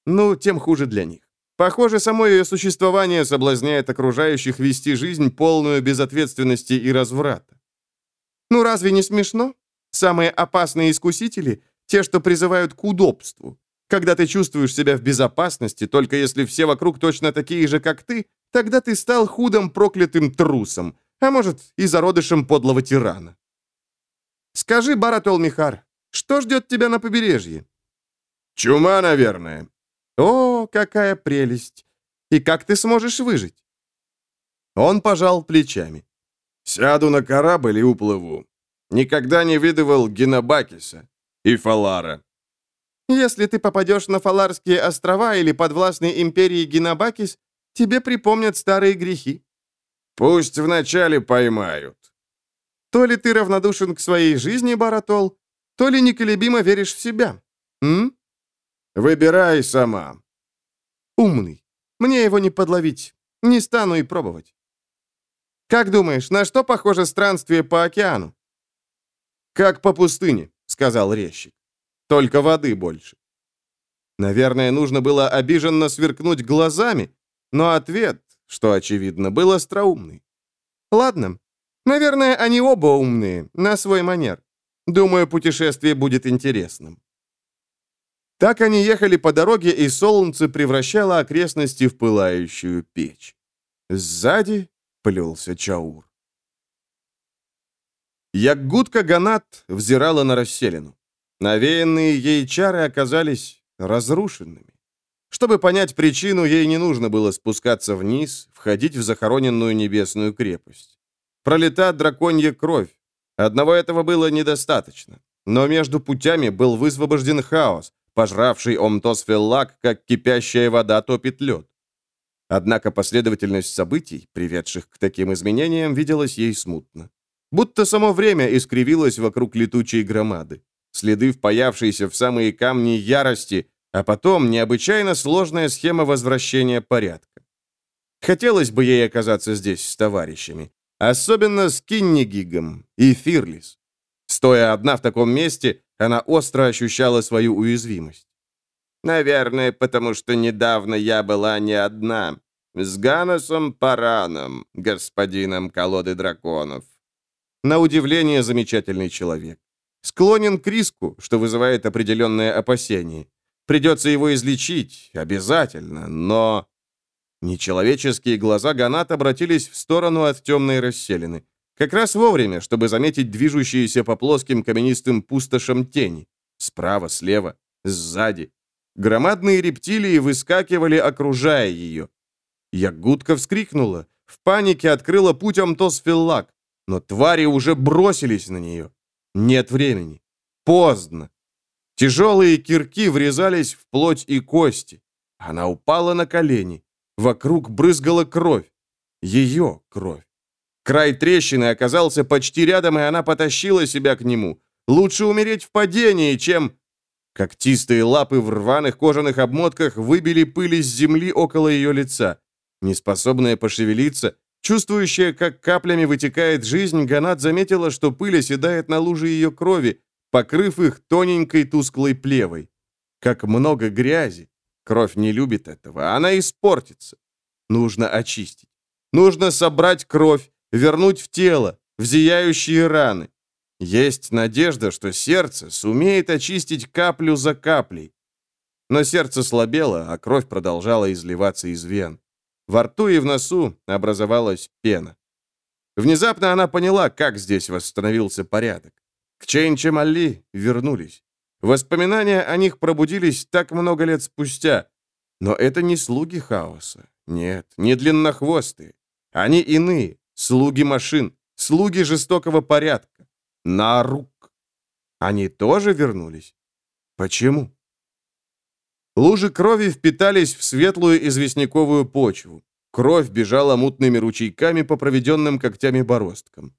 ну, тем хуже для них. Похоже, само ее существование соблазняет окружающих вести жизнь полную безответственности и разврата. Ну разве не смешно? Самые опасные искусители — те, что призывают к удобству. Когда ты чувствуешь себя в безопасности, только если все вокруг точно такие же, как ты, тогда ты стал худым проклятым трусом, а может, и зародышем подлого тирана. Скажи, Баратол Михар, что ждет тебя на побережье? Чума, наверное. О, какая прелесть! И как ты сможешь выжить? Он пожал плечами. Сяду на корабль и уплыву. Никогда не видывал Генобакиса и Фалара. Если ты попадешь на Фаларские острова или подвластные империи Генобакис, тебе припомнят старые грехи. Пусть вначале поймают. То ли ты равнодушен к своей жизни, Баратол, то ли неколебимо веришь в себя. М? Выбирай сама. Умный. Мне его не подловить. Не стану и пробовать. Как думаешь, на что похоже странствие по океану? Как по пустыне, сказал резчик. Только воды больше. Наверное, нужно было обиженно сверкнуть глазами, но ответ, что очевидно, был остроумный. Ладно. Наверное, они оба умные, на свой манер. Думаю, путешествие будет интересным. Так они ехали по дороге, и солнце превращало окрестности в пылающую печь. Сзади плелся Чаур. Яггутка Ганат взирала на расселину. Навеянные ей чары оказались разрушенными. Чтобы понять причину, ей не нужно было спускаться вниз, входить в захороненную небесную крепость. Пролета драконья кровь. Одного этого было недостаточно. Но между путями был высвобожден хаос, пожравший Омтосфеллак, как кипящая вода топит лед. Однако последовательность событий, приведших к таким изменениям, виделась ей смутно. Будто само время искривилось вокруг летучей громады. Следы, впаявшиеся в самые камни ярости, а потом необычайно сложная схема возвращения порядка. Хотелось бы ей оказаться здесь с товарищами. Особенно с Киннигигом и Фирлис. Стоя одна в таком месте, она остро ощущала свою уязвимость. «Наверное, потому что недавно я была не одна. С Ганосом Параном, господином колоды драконов». На удивление замечательный человек. Склонен к риску, что вызывает определенное опасение. Придется его излечить, обязательно, но... Нечеловеческие глаза Ганат обратились в сторону от темной расселины. Как раз вовремя, чтобы заметить движущиеся по плоским каменистым пустошам тени. Справа, слева, сзади. Громадные рептилии выскакивали, окружая ее. Ягудка вскрикнула. В панике открыла путь Амтосфиллак, но твари уже бросились на нее. Нет времени. Поздно. Тяжелые кирки врезались в плоть и кости. Она упала на колени. Вокруг брызгала кровь. Ее кровь. Край трещины оказался почти рядом, и она потащила себя к нему. Лучше умереть в падении, чем... Когтистые лапы в рваных кожаных обмотках выбили пыль из земли около ее лица. Неспособная пошевелиться, чувствующая, как каплями вытекает жизнь, Ганат заметила, что пыль оседает на луже ее крови, покрыв их тоненькой тусклой плевой. Как много грязи. Кровь не любит этого, она испортится. Нужно очистить. Нужно собрать кровь, вернуть в тело, в зияющие раны. Есть надежда, что сердце сумеет очистить каплю за каплей. Но сердце слабело, а кровь продолжала изливаться из вен. Во рту и в носу образовалась пена. Внезапно она поняла, как здесь восстановился порядок. К Чейнче Малли вернулись. Воспоминания о них пробудились так много лет спустя. Но это не слуги хаоса. Нет, не длиннохвостые. Они иные, слуги машин, слуги жестокого порядка. Нарук. Они тоже вернулись? Почему? Лужи крови впитались в светлую известняковую почву. Кровь бежала мутными ручейками по проведенным когтями бороздкам.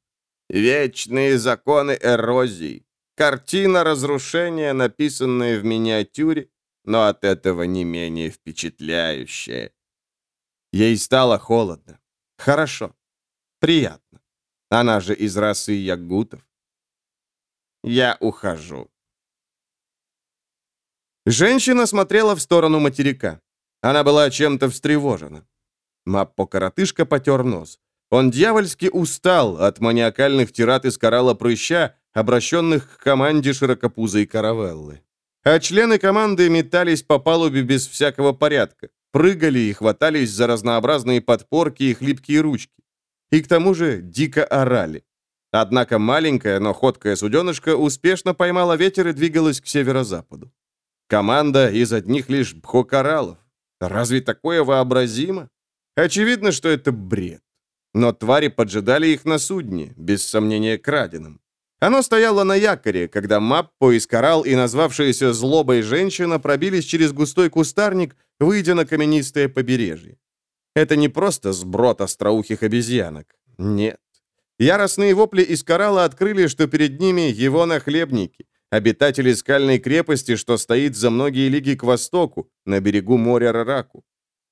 Вечные законы эрозии. Картина разрушения, написанная в миниатюре, но от этого не менее впечатляющая. Ей стало холодно. Хорошо. Приятно. Она же из расы ягутов. Я ухожу. Женщина смотрела в сторону материка. Она была чем-то встревожена. Маппо-коротышка потер нос. Он дьявольски устал от маниакальных тират из коралла прыща, обращенных к команде широкопузой каравеллы. А члены команды метались по палубе без всякого порядка, прыгали и хватались за разнообразные подпорки и хлипкие ручки. И к тому же дико орали. Однако маленькая, но ходкая суденышка успешно поймала ветер и двигалась к северо-западу. Команда из одних лишь бхокораллов. Разве такое вообразимо? Очевидно, что это бред. Но твари поджидали их на судне, без сомнения краденым. Оно стояло на якоре, когда Маппо из коралл и назвавшаяся злобой женщина пробились через густой кустарник, выйдя на каменистое побережье. Это не просто сброд остроухих обезьянок. Нет. Яростные вопли из коралла открыли, что перед ними его нахлебники, обитатели скальной крепости, что стоит за многие лиги к востоку, на берегу моря Рараку.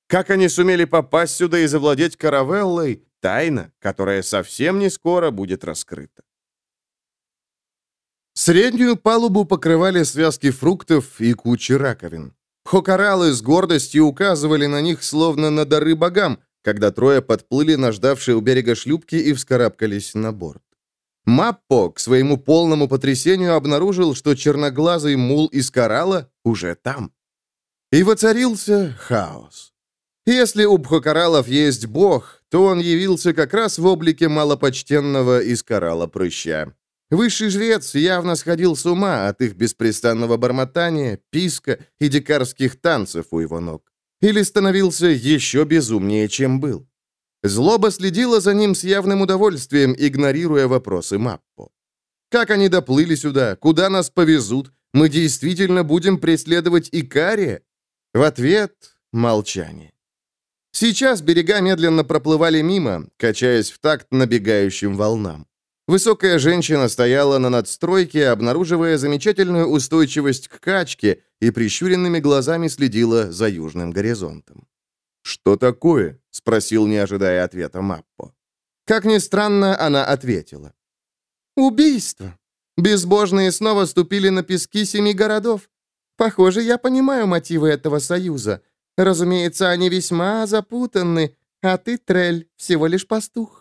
Как они сумели попасть сюда и завладеть каравеллой, тайна, которая совсем не скоро будет раскрыта. Среднюю палубу покрывали связки фруктов и кучи раковин. Хокоралы с гордостью указывали на них, словно на дары богам, когда трое подплыли на ждавшие у берега шлюпки и вскарабкались на борт. Маппо, к своему полному потрясению, обнаружил, что черноглазый мул из коралла уже там. И воцарился хаос. Если у бхокоралов есть бог, то он явился как раз в облике малопочтенного из коралла прыща. Высший жрец явно сходил с ума от их беспрестанного бормотания, писка и дикарских танцев у его ног. Или становился еще безумнее, чем был. Злоба следила за ним с явным удовольствием, игнорируя вопросы Маппо. Как они доплыли сюда? Куда нас повезут? Мы действительно будем преследовать Икария? В ответ — молчание. Сейчас берега медленно проплывали мимо, качаясь в такт набегающим волнам. Высокая женщина стояла на надстройке, обнаруживая замечательную устойчивость к качке и прищуренными глазами следила за южным горизонтом. «Что такое?» — спросил, не ожидая ответа Маппо. Как ни странно, она ответила. «Убийство. Безбожные снова ступили на пески семи городов. Похоже, я понимаю мотивы этого союза. Разумеется, они весьма запутанны, а ты, Трель, всего лишь пастух».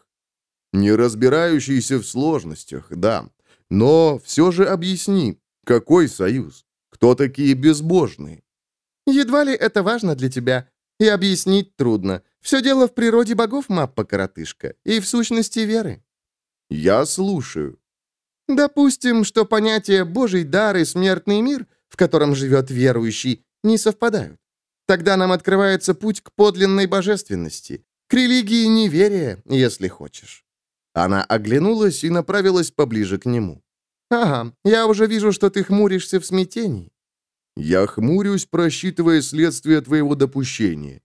Не разбирающийся в сложностях, да. Но все же объясни, какой союз? Кто такие безбожные? Едва ли это важно для тебя. И объяснить трудно. Все дело в природе богов, маппа-коротышка, и в сущности веры. Я слушаю. Допустим, что понятия «божий дар» и «смертный мир», в котором живет верующий, не совпадают. Тогда нам открывается путь к подлинной божественности, к религии неверия, если хочешь. Она оглянулась и направилась поближе к нему. «Ага, я уже вижу, что ты хмуришься в смятении». «Я хмурюсь, просчитывая следствие твоего допущения».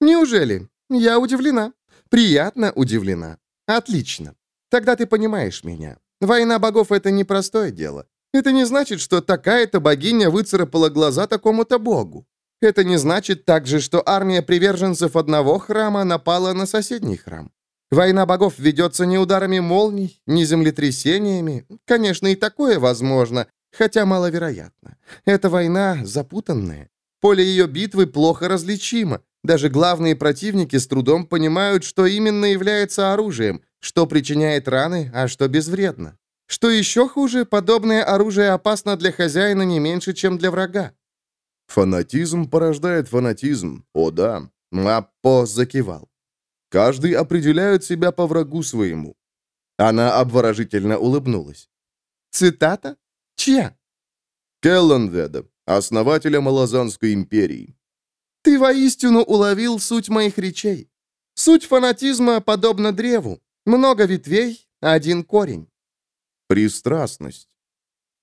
«Неужели? Я удивлена. Приятно удивлена. Отлично. Тогда ты понимаешь меня. Война богов — это непростое дело. Это не значит, что такая-то богиня выцарапала глаза такому-то богу. Это не значит также, что армия приверженцев одного храма напала на соседний храм. Война богов ведется не ударами молний, не землетрясениями. Конечно, и такое возможно, хотя маловероятно. Эта война запутанная. Поле ее битвы плохо различимо. Даже главные противники с трудом понимают, что именно является оружием, что причиняет раны, а что безвредно. Что еще хуже, подобное оружие опасно для хозяина не меньше, чем для врага. Фанатизм порождает фанатизм. О да. Маппо закивал. Каждый определяет себя по врагу своему». Она обворожительно улыбнулась. «Цитата? Чья?» Келленведа, основателя Малазанской империи. «Ты воистину уловил суть моих речей. Суть фанатизма подобна древу. Много ветвей, один корень». «Пристрастность».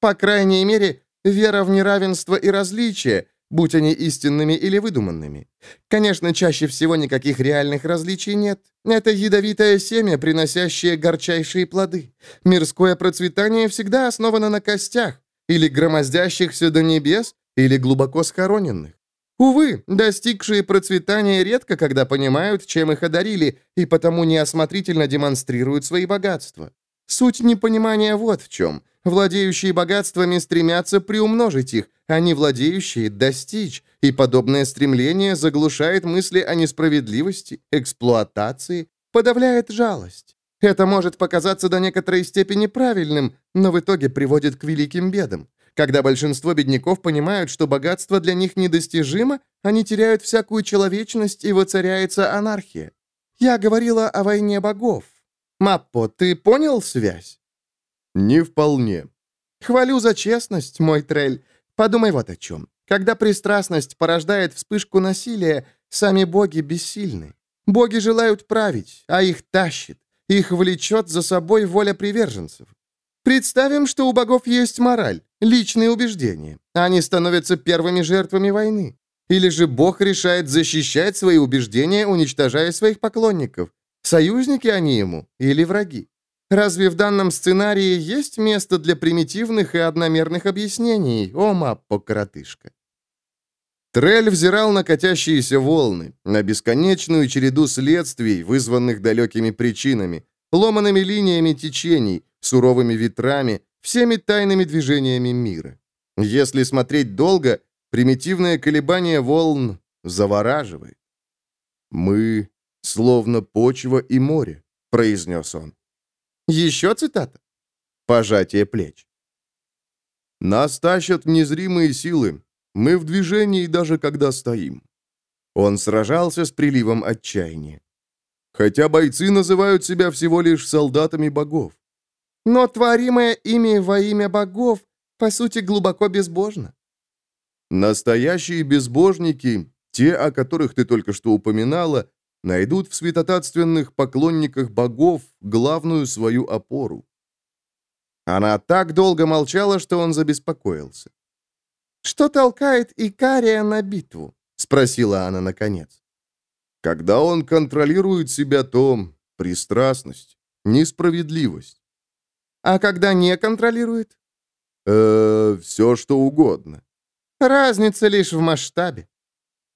«По крайней мере, вера в неравенство и различие, будь они истинными или выдуманными. Конечно, чаще всего никаких реальных различий нет. Это ядовитое семя, приносящее горчайшие плоды. Мирское процветание всегда основано на костях, или громоздящихся до небес, или глубоко схороненных. Увы, достигшие процветания редко когда понимают, чем их одарили, и потому неосмотрительно демонстрируют свои богатства. Суть непонимания вот в чем. Владеющие богатствами стремятся приумножить их, а не владеющие – достичь, и подобное стремление заглушает мысли о несправедливости, эксплуатации, подавляет жалость. Это может показаться до некоторой степени правильным, но в итоге приводит к великим бедам. Когда большинство бедняков понимают, что богатство для них недостижимо, они теряют всякую человечность и воцаряется анархия. Я говорила о войне богов. Маппо, ты понял связь? Не вполне. Хвалю за честность, мой трель. Подумай вот о чем. Когда пристрастность порождает вспышку насилия, сами боги бессильны. Боги желают править, а их тащит. Их влечет за собой воля приверженцев. Представим, что у богов есть мораль, личные убеждения. Они становятся первыми жертвами войны. Или же бог решает защищать свои убеждения, уничтожая своих поклонников. Союзники они ему или враги? Разве в данном сценарии есть место для примитивных и одномерных объяснений, о маппо-коротышка? Трель взирал на катящиеся волны, на бесконечную череду следствий, вызванных далекими причинами, ломаными линиями течений, суровыми ветрами, всеми тайными движениями мира. Если смотреть долго, примитивное колебание волн завораживает. «Мы словно почва и море», — произнес он. «Еще цитата?» Пожатие плеч. «Нас тащат незримые силы. Мы в движении, даже когда стоим». Он сражался с приливом отчаяния. Хотя бойцы называют себя всего лишь солдатами богов. Но творимое ими во имя богов, по сути, глубоко безбожно. Настоящие безбожники, те, о которых ты только что упоминала, найдут в святотатственных поклонниках богов главную свою опору. Она так долго молчала, что он забеспокоился. «Что толкает Икария на битву?» — спросила она наконец. «Когда он контролирует себя, то пристрастность, несправедливость. А когда не контролирует? Э, все что угодно. Разница лишь в масштабе.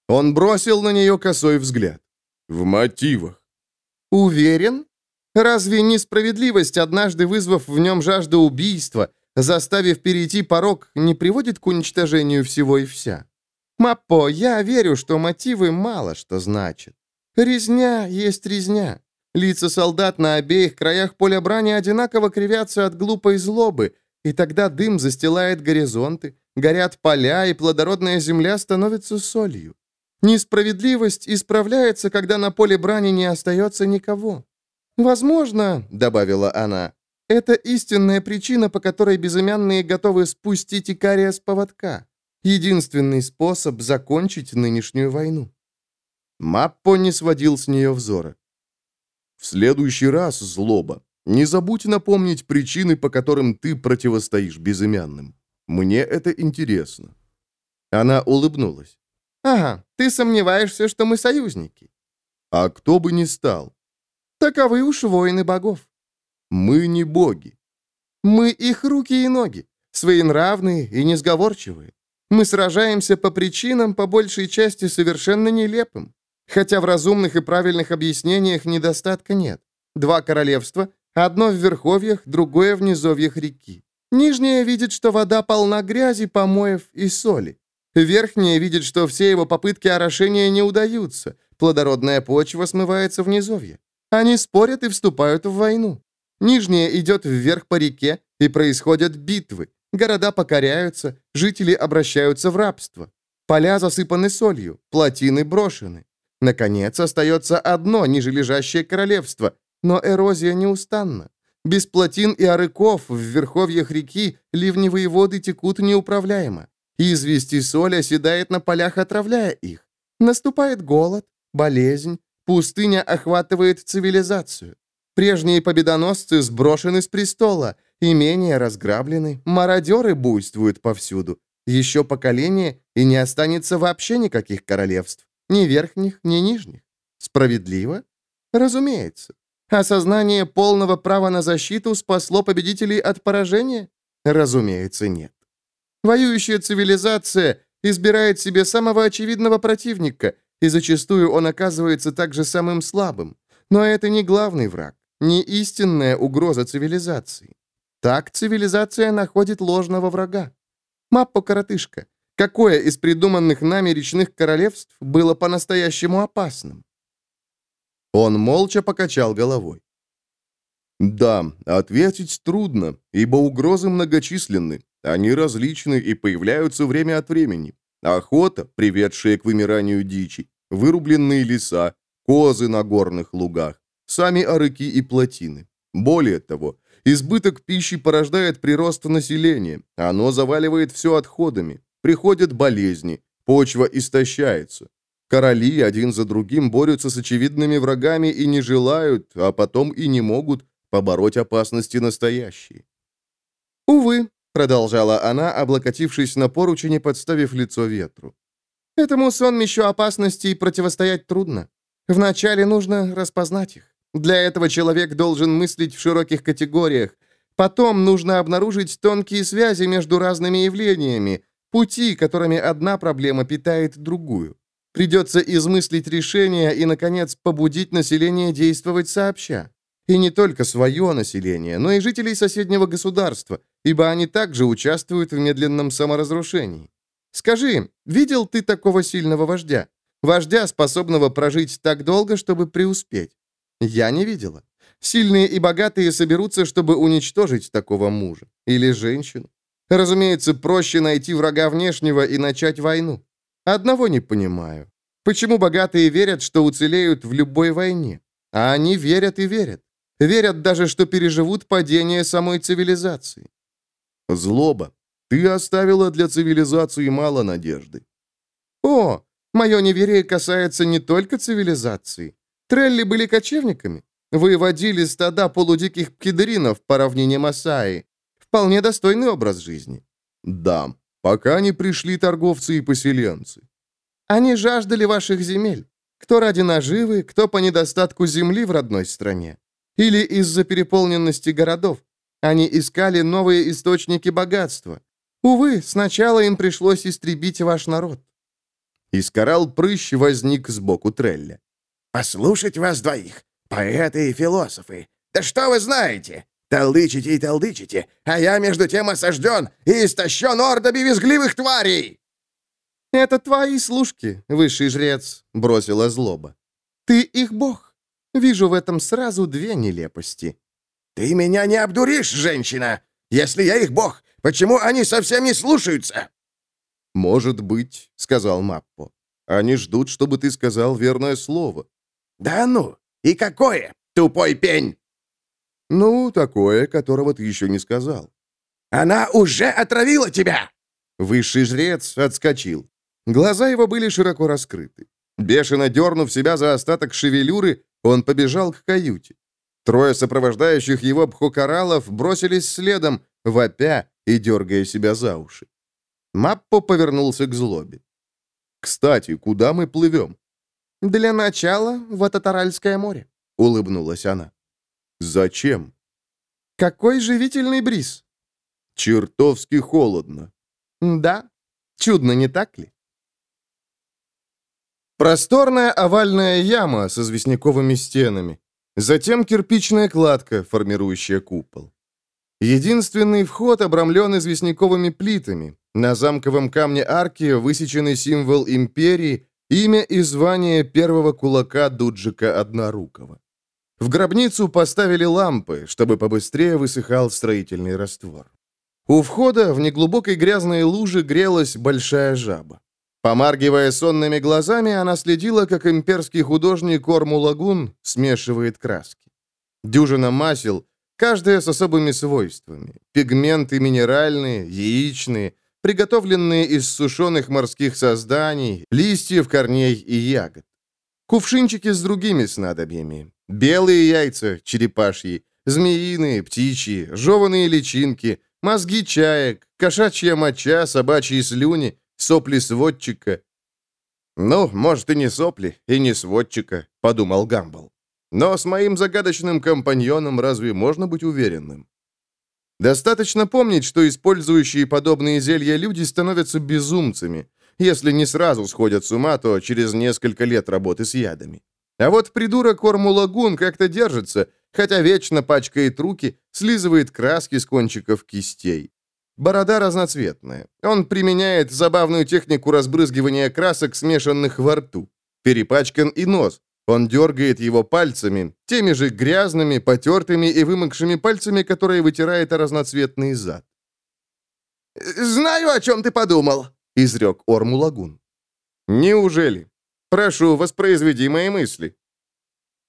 Он бросил на нее косой взгляд. В мотивах. Уверен? Разве несправедливость, однажды вызвав в нем жажду убийства, заставив перейти порог, не приводит к уничтожению всего и вся? Маппо, я верю, что мотивы мало что значат. Резня есть резня. Лица солдат на обеих краях поля брани одинаково кривятся от глупой злобы, и тогда дым застилает горизонты, горят поля, и плодородная земля становится солью. Несправедливость исправляется, когда на поле брани не остается никого. Возможно, — добавила она, — это истинная причина, по которой безымянные готовы спустить Икария с поводка. Единственный способ закончить нынешнюю войну. Маппо не сводил с нее взора. В следующий раз, злоба, не забудь напомнить причины, по которым ты противостоишь безымянным. Мне это интересно». Она улыбнулась. «Ага, ты сомневаешься, что мы союзники?» «А кто бы ни стал». «Таковы уж воины богов». «Мы не боги». «Мы их руки и ноги, своенравные и несговорчивые. Мы сражаемся по причинам, по большей части совершенно нелепым. Хотя в разумных и правильных объяснениях недостатка нет. Два королевства, одно в верховьях, другое в низовьях реки. Нижнее видит, что вода полна грязи, помоев и соли. Верхнее видит, что все его попытки орошения не удаются. Плодородная почва смывается в низовье. Они спорят и вступают в войну. Нижнее идет вверх по реке, и происходят битвы. Города покоряются, жители обращаются в рабство. Поля засыпаны солью, плотины брошены. Наконец, остается одно нижележащее королевство, но эрозия неустанна. Без плотин и арыков в верховьях реки ливневые воды текут неуправляемо. Известь и соль оседает на полях, отравляя их. Наступает голод, болезнь, пустыня охватывает цивилизацию. Прежние победоносцы сброшены с престола, имения разграблены, мародеры буйствуют повсюду. Еще поколение, и не останется вообще никаких королевств. Ни верхних, ни нижних. Справедливо? Разумеется. Осознание полного права на защиту спасло победителей от поражения? Разумеется, нет. Воюющая цивилизация избирает себе самого очевидного противника, и зачастую он оказывается также самым слабым. Но это не главный враг, не истинная угроза цивилизации. Так цивилизация находит ложного врага. Маппо-коротышка, какое из придуманных нами речных королевств было по-настоящему опасным? Он молча покачал головой. Да, ответить трудно, ибо угрозы многочисленны. Они различны и появляются время от времени. Охота, приведшая к вымиранию дичи, вырубленные леса, козы на горных лугах, сами арыки и плотины. Более того, избыток пищи порождает прирост населения, оно заваливает все отходами, приходят болезни, почва истощается. Короли один за другим борются с очевидными врагами и не желают, а потом и не могут побороть опасности настоящие. «Увы», — продолжала она, облокотившись на поручень и подставив лицо ветру. «Этому сонмищу опасностей противостоять трудно. Вначале нужно распознать их. Для этого человек должен мыслить в широких категориях. Потом нужно обнаружить тонкие связи между разными явлениями, пути, которыми одна проблема питает другую. Придется измыслить решение и, наконец, побудить население действовать сообща. И не только свое население, но и жителей соседнего государства, ибо они также участвуют в медленном саморазрушении. Скажи, видел ты такого сильного вождя? Вождя, способного прожить так долго, чтобы преуспеть? Я не видела. Сильные и богатые соберутся, чтобы уничтожить такого мужа. Или женщину. Разумеется, проще найти врага внешнего и начать войну. Одного не понимаю. Почему богатые верят, что уцелеют в любой войне? А они верят и верят. Верят даже, что переживут падение самой цивилизации. Злоба. Ты оставила для цивилизации мало надежды. О, мое неверие касается не только цивилизации. Трелли были кочевниками. Вы стада полудиких пкидринов по равнине Масаи. Вполне достойный образ жизни. Да, пока не пришли торговцы и поселенцы. Они жаждали ваших земель. Кто ради наживы, кто по недостатку земли в родной стране. Или из-за переполненности городов. Они искали новые источники богатства. Увы, сначала им пришлось истребить ваш народ. Искорал прыщ возник сбоку Трелля. «Послушать вас двоих, поэты и философы. Да что вы знаете? Толдычите и толдычите, а я между тем осажден и истощен ордами визгливых тварей!» «Это твои служки, высший жрец», — бросила злоба. «Ты их бог. Вижу в этом сразу две нелепости». «Ты меня не обдуришь, женщина! Если я их бог, почему они совсем не слушаются?» «Может быть», — сказал Маппо. «Они ждут, чтобы ты сказал верное слово». «Да ну! И какое? Тупой пень!» «Ну, такое, которого ты еще не сказал». «Она уже отравила тебя!» Высший жрец отскочил. Глаза его были широко раскрыты. Бешено дернув себя за остаток шевелюры, он побежал к каюте. Трое сопровождающих его бхокоралов бросились следом, вопя и дергая себя за уши. Маппо повернулся к злобе. «Кстати, куда мы плывем?» «Для начала в Ататаральское море», — улыбнулась она. «Зачем?» «Какой живительный бриз!» «Чертовски холодно». «Да. Чудно, не так ли?» Просторная овальная яма с известняковыми стенами. Затем кирпичная кладка, формирующая купол. Единственный вход обрамлен известняковыми плитами. На замковом камне арки высеченный символ империи, имя и звание первого кулака Дуджика Однорукого. В гробницу поставили лампы, чтобы побыстрее высыхал строительный раствор. У входа в неглубокой грязной луже грелась большая жаба. Помаргивая сонными глазами, она следила, как имперский художник Орму Лагун смешивает краски. Дюжина масел, каждая с особыми свойствами. Пигменты минеральные, яичные, приготовленные из сушеных морских созданий, листьев, корней и ягод. Кувшинчики с другими снадобьями. Белые яйца, черепашьи, змеиные, птичьи, жеванные личинки, мозги чаек, кошачья моча, собачьи слюни — Сопли сводчика. «Ну, может, и не сопли, и не сводчика», — подумал Гамбл. «Но с моим загадочным компаньоном разве можно быть уверенным?» Достаточно помнить, что использующие подобные зелья люди становятся безумцами. Если не сразу сходят с ума, то через несколько лет работы с ядами. А вот придурок Ормулагун как-то держится, хотя вечно пачкает руки, слизывает краски с кончиков кистей. Борода разноцветная. Он применяет забавную технику разбрызгивания красок, смешанных во рту. Перепачкан и нос. Он дергает его пальцами, теми же грязными, потертыми и вымокшими пальцами, которые вытирает о разноцветный зад. «Знаю, о чем ты подумал», — изрек Ормулагун. «Неужели? Прошу, воспроизведи мои мысли».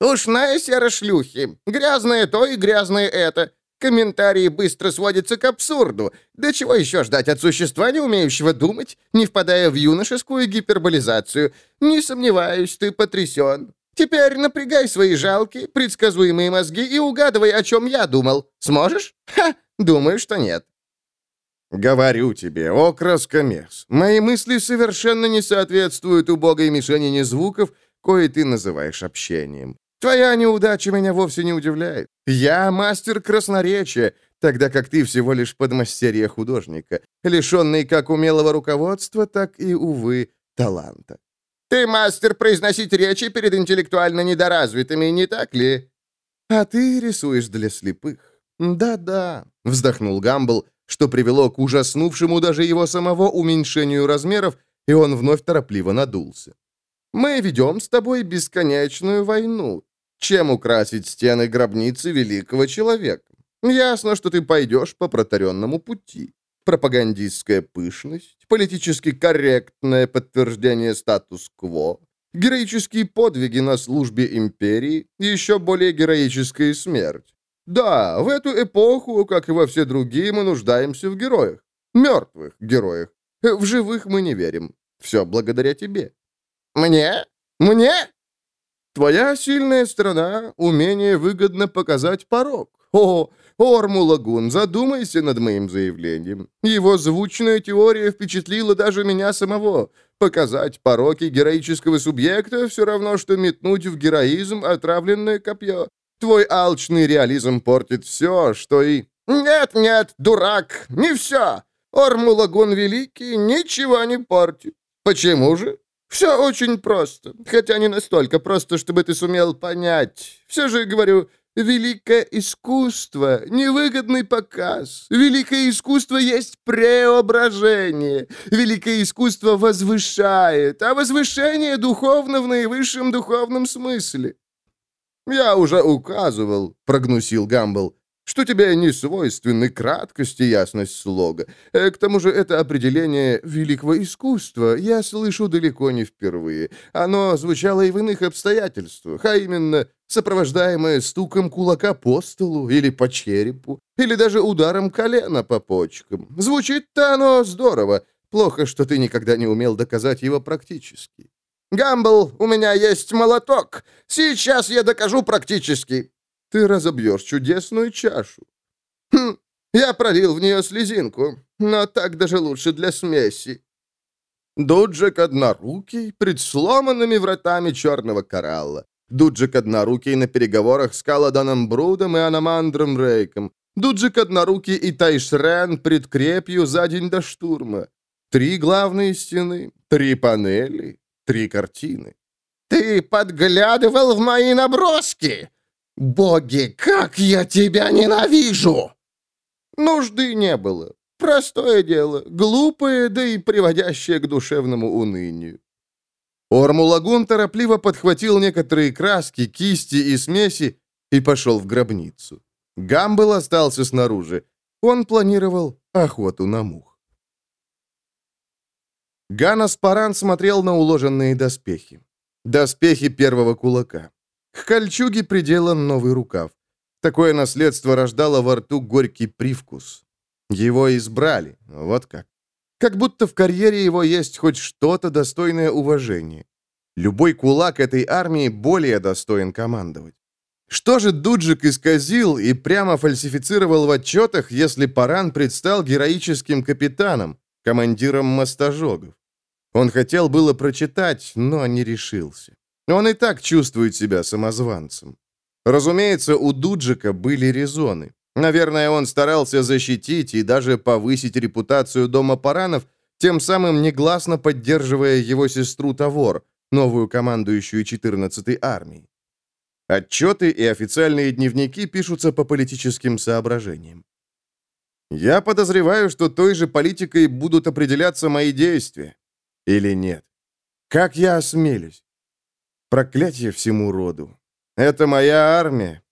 «Ушная сера шлюхи. Грязное то и грязное это. Комментарии быстро сводятся к абсурду. Да чего еще ждать от существа, не умеющего думать, не впадая в юношескую гиперболизацию? Не сомневаюсь, ты потрясен. Теперь напрягай свои жалкие, предсказуемые мозги и угадывай, о чем я думал. Сможешь? Ха, думаю, что нет. «Говорю тебе, о краскомес, мои мысли совершенно не соответствуют убогой мишени звуков, кое ты называешь общением. Твоя неудача меня вовсе не удивляет. Я мастер красноречия, тогда как ты всего лишь подмастерье художника, лишенный как умелого руководства, так и, увы, таланта. Ты мастер произносить речи перед интеллектуально недоразвитыми, не так ли? А ты рисуешь для слепых. Да-да, вздохнул Гамбл, что привело к ужаснувшему даже его самого уменьшению размеров, и он вновь торопливо надулся. Мы ведем с тобой бесконечную войну. Чем украсить стены гробницы великого человека? Ясно, что ты пойдешь по протаренному пути. Пропагандистская пышность, политически корректное подтверждение статус-кво, героические подвиги на службе империи, еще более героическая смерть. Да, в эту эпоху, как и во все другие, мы нуждаемся в героях. Мертвых героях. В живых мы не верим. Все благодаря тебе. «Мне? Мне?» «Твоя сильная сторона — умение выгодно показать порог. О, Орму Лагун, задумайся над моим заявлением. Его звучная теория впечатлила даже меня самого. Показать пороки героического субъекта все равно, что метнуть в героизм отравленное копье. Твой алчный реализм портит все, что и... Нет, нет, дурак, не все. Орму Лагун Великий ничего не портит. Почему же? Все очень просто, хотя не настолько просто, чтобы ты сумел понять. Все же, говорю, великое искусство, невыгодный показ. Великое искусство есть преображение. Великое искусство возвышает, а возвышение духовно в наивысшем духовном смысле. «Я уже указывал», — прогнусил Гамбл, что тебе не свойственны краткость и ясность слога. Э, к тому же это определение великого искусства я слышу далеко не впервые. Оно звучало и в иных обстоятельствах, а именно сопровождаемое стуком кулака по столу или по черепу, или даже ударом колена по почкам. Звучит-то оно здорово. Плохо, что ты никогда не умел доказать его практически. «Гамбл, у меня есть молоток. Сейчас я докажу практически ты разобьешь чудесную чашу. Хм, я пролил в нее слезинку, но так даже лучше для смеси. Дуджик однорукий, пред сломанными вратами черного коралла. Дуджик однорукий на переговорах с Каладаном Брудом и Аномандром Рейком. Дуджик однорукий и Тайшрен пред крепью за день до штурма. Три главные стены, три панели, три картины. «Ты подглядывал в мои наброски!» «Боги, как я тебя ненавижу!» Нужды не было. Простое дело, глупое, да и приводящее к душевному унынию. Ормулагун торопливо подхватил некоторые краски, кисти и смеси и пошел в гробницу. Гамбл остался снаружи. Он планировал охоту на мух. Ганас Паран смотрел на уложенные доспехи. Доспехи первого кулака. К кольчуге приделан новый рукав. Такое наследство рождало во рту горький привкус. Его избрали, вот как. Как будто в карьере его есть хоть что-то достойное уважения. Любой кулак этой армии более достоин командовать. Что же Дуджик исказил и прямо фальсифицировал в отчетах, если Паран предстал героическим капитаном, командиром мостожогов? Он хотел было прочитать, но не решился. Он и так чувствует себя самозванцем. Разумеется, у Дуджика были резоны. Наверное, он старался защитить и даже повысить репутацию дома Паранов, тем самым негласно поддерживая его сестру Тавор, новую командующую 14-й армией. Отчеты и официальные дневники пишутся по политическим соображениям. Я подозреваю, что той же политикой будут определяться мои действия. Или нет? Как я осмелюсь? Проклятие всему роду. Это моя армия.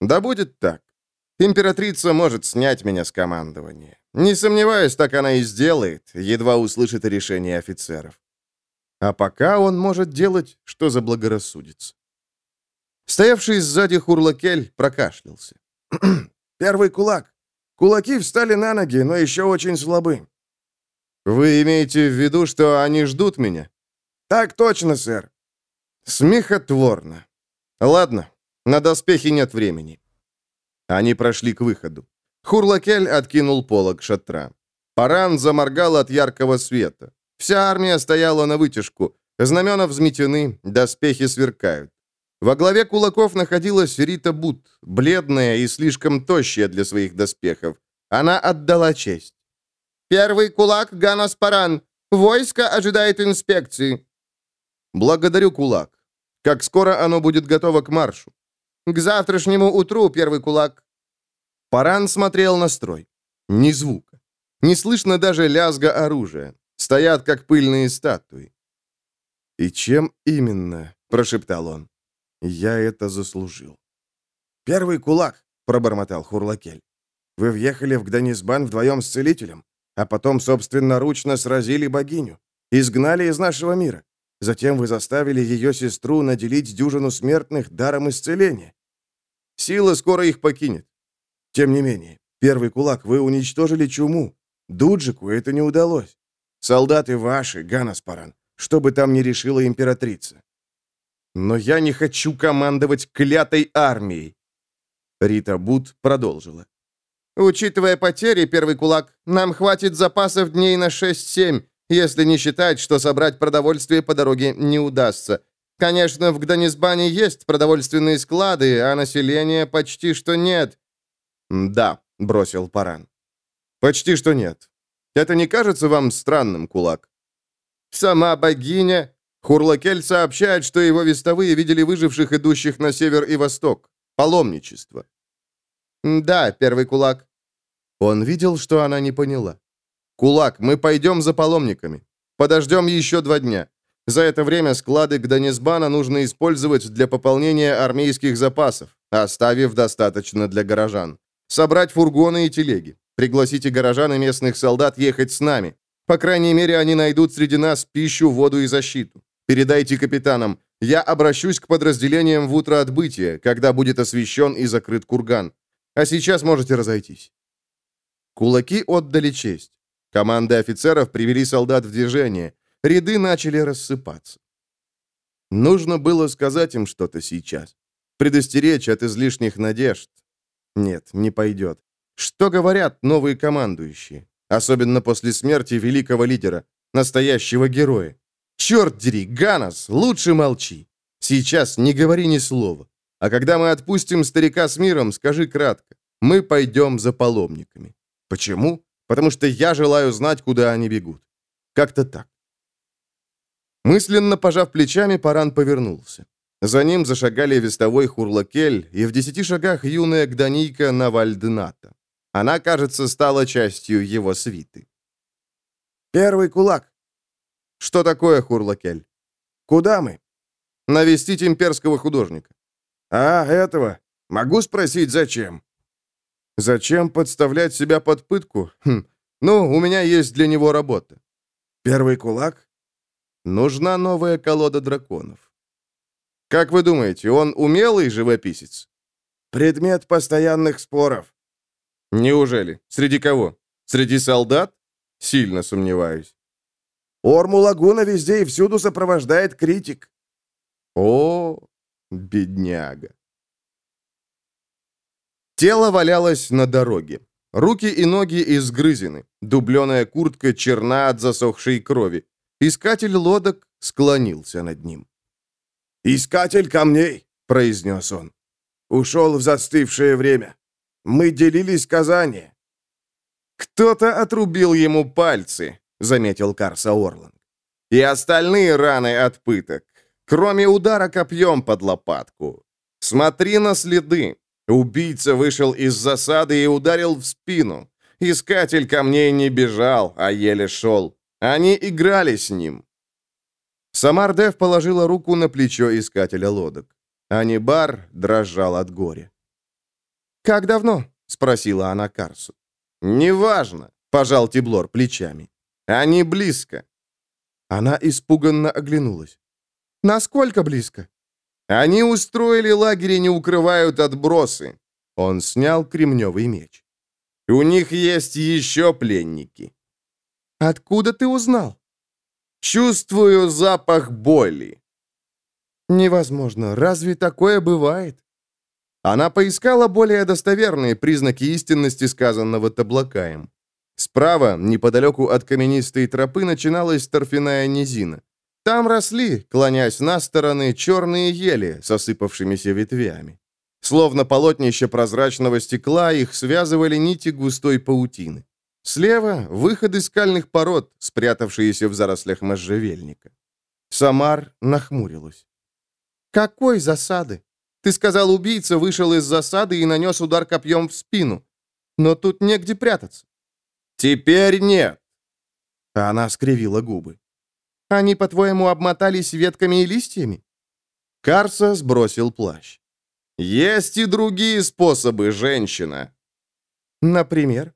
Да будет так. Императрица может снять меня с командования. Не сомневаюсь, так она и сделает, едва услышит решение офицеров. А пока он может делать, что заблагорассудится. Стоявший сзади Хурлакель прокашлялся. «Первый кулак. Кулаки встали на ноги, но еще очень слабы». «Вы имеете в виду, что они ждут меня?» «Так точно, сэр». «Смехотворно. Ладно, на доспехи нет времени». Они прошли к выходу. Хурлакель откинул полог шатра. Паран заморгал от яркого света. Вся армия стояла на вытяжку. Знамена взметены, доспехи сверкают. Во главе кулаков находилась Рита Бут, бледная и слишком тощая для своих доспехов. Она отдала честь. «Первый кулак Ганас Паран. Войско ожидает инспекции». «Благодарю, кулак. Как скоро оно будет готово к маршу?» «К завтрашнему утру, первый кулак». Паран смотрел на строй. Ни звука. Не слышно даже лязга оружия. Стоят, как пыльные статуи. «И чем именно?» – прошептал он. «Я это заслужил». «Первый кулак», — пробормотал Хурлакель. «Вы въехали в Гданисбан вдвоем с целителем, а потом собственноручно сразили богиню, изгнали из нашего мира. Затем вы заставили ее сестру наделить дюжину смертных даром исцеления. Сила скоро их покинет. Тем не менее, первый кулак вы уничтожили чуму. Дуджику это не удалось. Солдаты ваши, Ганаспаран, что бы там ни решила императрица. Но я не хочу командовать клятой армией. Рита Бут продолжила. Учитывая потери, первый кулак, нам хватит запасов дней на 6-7, если не считать, что собрать продовольствие по дороге не удастся. Конечно, в Гданисбане есть продовольственные склады, а населения почти что нет. Да, бросил Паран. Почти что нет. Это не кажется вам странным, кулак? Сама богиня... Хурлакель сообщает, что его вестовые видели выживших, идущих на север и восток. Паломничество. Да, первый кулак. Он видел, что она не поняла. «Кулак, мы пойдем за паломниками. Подождем еще два дня. За это время склады Гданисбана нужно использовать для пополнения армейских запасов, оставив достаточно для горожан. Собрать фургоны и телеги. Пригласите горожан и местных солдат ехать с нами. По крайней мере, они найдут среди нас пищу, воду и защиту. Передайте капитанам. Я обращусь к подразделениям в утро отбытия, когда будет освещен и закрыт курган. А сейчас можете разойтись». Кулаки отдали честь. Команды офицеров привели солдат в движение. Ряды начали рассыпаться. Нужно было сказать им что-то сейчас. Предостеречь от излишних надежд. Нет, не пойдет. Что говорят новые командующие? Особенно после смерти великого лидера, настоящего героя. Черт дери, Ганас, лучше молчи. Сейчас не говори ни слова. А когда мы отпустим старика с миром, скажи кратко. Мы пойдем за паломниками. Почему? Потому что я желаю знать, куда они бегут. Как-то так. Мысленно пожав плечами, Паран повернулся. За ним зашагали вестовой Хурлакель и в десяти шагах юная Гданийка Навальдната. Она, кажется, стала частью его свиты. «Первый кулак». «Что такое, Хурлакель?» «Куда мы?» «Навестить имперского художника». «А, этого? Могу спросить, зачем?» Зачем подставлять себя под пытку? Хм. Ну, у меня есть для него работа. Первый кулак? Нужна новая колода драконов. Как вы думаете, он умелый живописец? Предмет постоянных споров. Неужели? Среди кого? Среди солдат? Сильно сомневаюсь. Орму Лагуна везде и всюду сопровождает критик. О, бедняга. Тело валялось на дороге. Руки и ноги изгрызены. Дубленая куртка черна от засохшей крови. Искатель лодок склонился над ним. «Искатель камней», — произнес он. «Ушел в застывшее время. Мы делились Казани». «Кто-то отрубил ему пальцы», — заметил Карса Орланд. И остальные раны от пыток, кроме удара копьем под лопатку. Смотри на следы. Убийца вышел из засады и ударил в спину. Искатель камней не бежал, а еле шел. Они играли с ним. Самардев положила руку на плечо искателя лодок. Анибар дрожал от горя. «Как давно?» — спросила она Карсу. «Неважно», — пожал Тиблор плечами. «Они близко». Она испуганно оглянулась. «Насколько близко?» «Они устроили лагерь и не укрывают отбросы». Он снял кремневый меч. «У них есть еще пленники». «Откуда ты узнал?» «Чувствую запах боли». «Невозможно. Разве такое бывает?» Она поискала более достоверные признаки истинности сказанного Таблакаем. Справа, неподалеку от каменистой тропы, начиналась торфяная низина. Там росли, клонясь на стороны, черные ели с осыпавшимися ветвями. Словно полотнище прозрачного стекла, их связывали нити густой паутины. Слева — выходы скальных пород, спрятавшиеся в зарослях можжевельника. Самар нахмурилась. «Какой засады? Ты сказал, убийца вышел из засады и нанес удар копьем в спину. Но тут негде прятаться». «Теперь нет». Она скривила губы. «Они, по-твоему, обмотались ветками и листьями?» Карса сбросил плащ. «Есть и другие способы, женщина». «Например?»